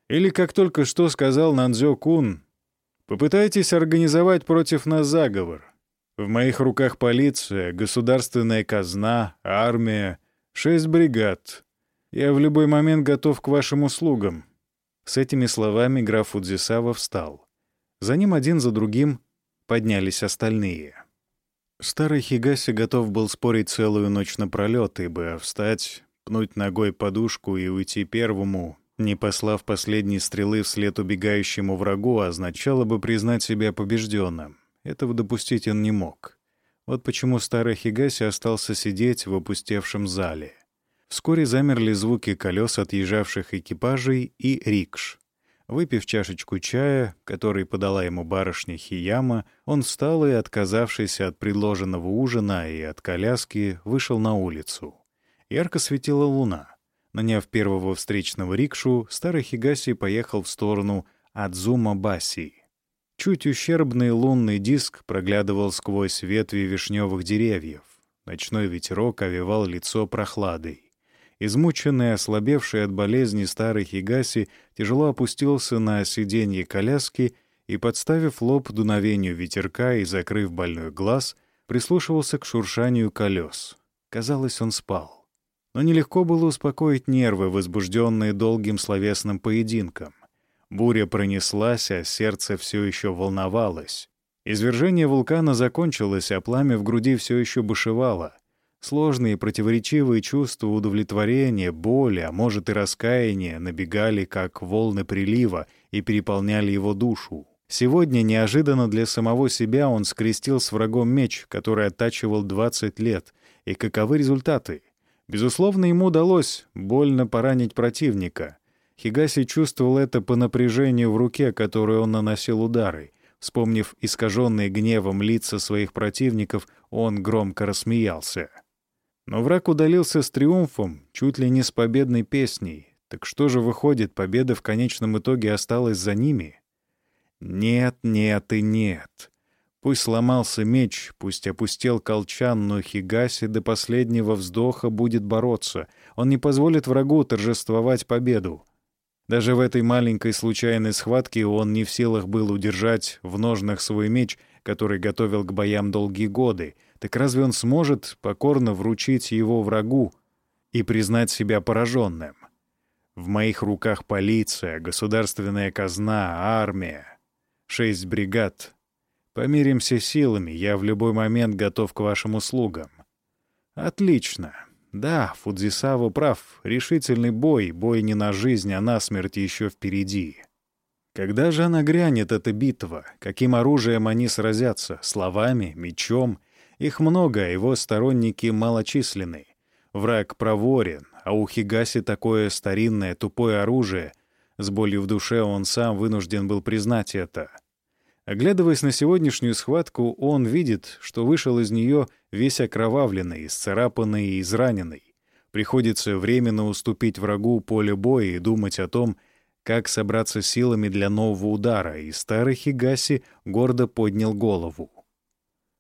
Или, как только что сказал Нандзё Кун, попытайтесь организовать против нас заговор. В моих руках полиция, государственная казна, армия, шесть бригад. Я в любой момент готов к вашим услугам». С этими словами граф Фудзисава встал. За ним один за другим поднялись остальные. Старый Хигаси готов был спорить целую ночь напролёт, ибо встать, пнуть ногой подушку и уйти первому, не послав последней стрелы вслед убегающему врагу, означало бы признать себя побежденным. Этого допустить он не мог. Вот почему старый Хигаси остался сидеть в опустевшем зале. Вскоре замерли звуки колес отъезжавших экипажей и рикш. Выпив чашечку чая, который подала ему барышня Хияма, он встал и, отказавшись от предложенного ужина и от коляски, вышел на улицу. Ярко светила луна. Наняв первого встречного рикшу, старый Хигаси поехал в сторону Адзума-Баси. Чуть ущербный лунный диск проглядывал сквозь ветви вишневых деревьев. Ночной ветерок овевал лицо прохладой. Измученный, ослабевший от болезни старый Хигаси тяжело опустился на сиденье коляски и, подставив лоб дуновению ветерка и закрыв больной глаз, прислушивался к шуршанию колес. Казалось, он спал. Но нелегко было успокоить нервы, возбужденные долгим словесным поединком. Буря пронеслась, а сердце все еще волновалось. Извержение вулкана закончилось, а пламя в груди все еще бушевало. Сложные противоречивые чувства удовлетворения, боли, а может и раскаяния набегали, как волны прилива, и переполняли его душу. Сегодня неожиданно для самого себя он скрестил с врагом меч, который оттачивал 20 лет. И каковы результаты? Безусловно, ему удалось больно поранить противника. Хигаси чувствовал это по напряжению в руке, которой он наносил удары. Вспомнив искаженные гневом лица своих противников, он громко рассмеялся. Но враг удалился с триумфом, чуть ли не с победной песней. Так что же выходит, победа в конечном итоге осталась за ними? Нет, нет и нет. Пусть сломался меч, пусть опустел колчан, но Хигаси до последнего вздоха будет бороться. Он не позволит врагу торжествовать победу. Даже в этой маленькой случайной схватке он не в силах был удержать в ножнах свой меч, который готовил к боям долгие годы. Так разве он сможет покорно вручить его врагу и признать себя пораженным? В моих руках полиция, государственная казна, армия. Шесть бригад, Помиримся силами, я в любой момент готов к вашим услугам. Отлично. Да, Фудзисава прав. Решительный бой, бой не на жизнь, а на смерть еще впереди. Когда же она грянет, эта битва? Каким оружием они сразятся? Словами? Мечом? Их много, а его сторонники малочисленны. Враг проворен, а у Хигаси такое старинное, тупое оружие. С болью в душе он сам вынужден был признать это — Оглядываясь на сегодняшнюю схватку, он видит, что вышел из нее весь окровавленный, исцарапанный и израненный. Приходится временно уступить врагу поле боя и думать о том, как собраться силами для нового удара, и старый Хигаси гордо поднял голову.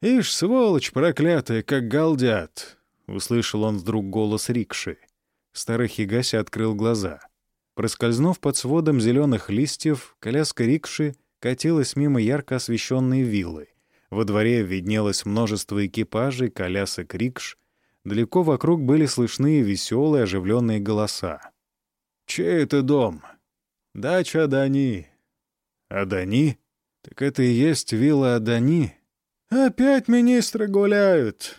«Ишь, сволочь проклятая, как галдят!» — услышал он вдруг голос рикши. Старый Хигаси открыл глаза. Проскользнув под сводом зеленых листьев, коляска рикши — катилась мимо ярко освещенной виллы. Во дворе виднелось множество экипажей, колясок рикш. Далеко вокруг были слышны веселые, оживленные голоса. «Чей это дом?» «Дача Адани». «Адани? Так это и есть вилла Адани?» «Опять министры гуляют!»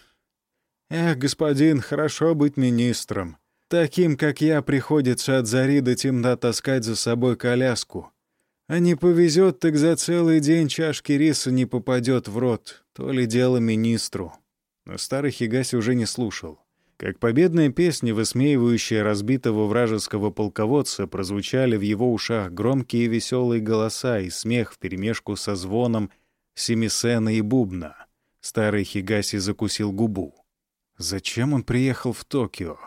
«Эх, господин, хорошо быть министром. Таким, как я, приходится от зари до темна таскать за собой коляску. А не повезет, так за целый день чашки риса не попадет в рот. То ли дело министру. Но старый Хигаси уже не слушал. Как победная песня, высмеивающая разбитого вражеского полководца, прозвучали в его ушах громкие веселые голоса и смех вперемешку со звоном семисена и бубна. Старый Хигаси закусил губу. Зачем он приехал в Токио?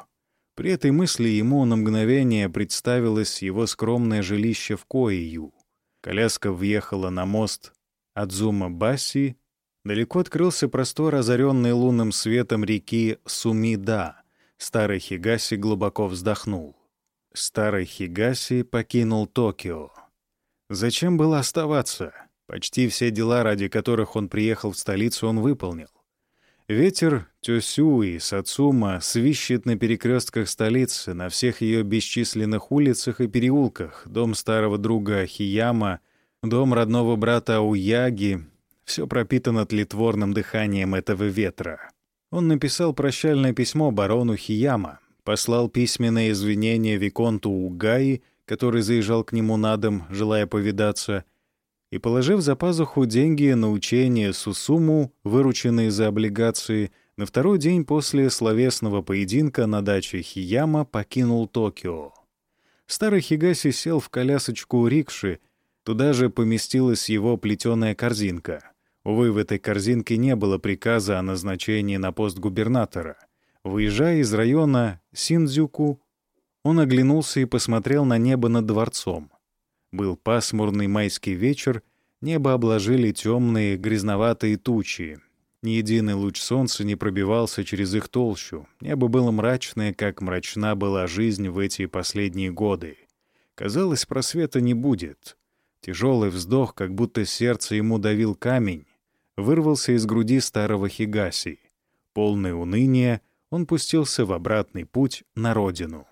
При этой мысли ему на мгновение представилось его скромное жилище в Коию. Коляска въехала на мост Адзума-Баси. Далеко открылся простор, озаренный лунным светом реки Сумида. Старый Хигаси глубоко вздохнул. Старый Хигаси покинул Токио. Зачем было оставаться? Почти все дела, ради которых он приехал в столицу, он выполнил. Ветер Тёсю и Сацума свищет на перекрестках столицы, на всех ее бесчисленных улицах и переулках, дом старого друга Хияма, дом родного брата Уяги — все пропитано тлетворным дыханием этого ветра. Он написал прощальное письмо барону Хияма, послал письменное извинение Виконту Угаи, который заезжал к нему на дом, желая повидаться — и, положив за пазуху деньги на учение Сусуму, вырученные за облигации, на второй день после словесного поединка на даче Хияма покинул Токио. Старый Хигаси сел в колясочку рикши, туда же поместилась его плетеная корзинка. Увы, в этой корзинке не было приказа о назначении на пост губернатора. Выезжая из района Синдзюку, Он оглянулся и посмотрел на небо над дворцом. Был пасмурный майский вечер, небо обложили темные грязноватые тучи. Ни единый луч солнца не пробивался через их толщу. Небо было мрачное, как мрачна была жизнь в эти последние годы. Казалось, просвета не будет. Тяжелый вздох, как будто сердце ему давил камень, вырвался из груди старого Хигаси. Полное уныние, он пустился в обратный путь на родину.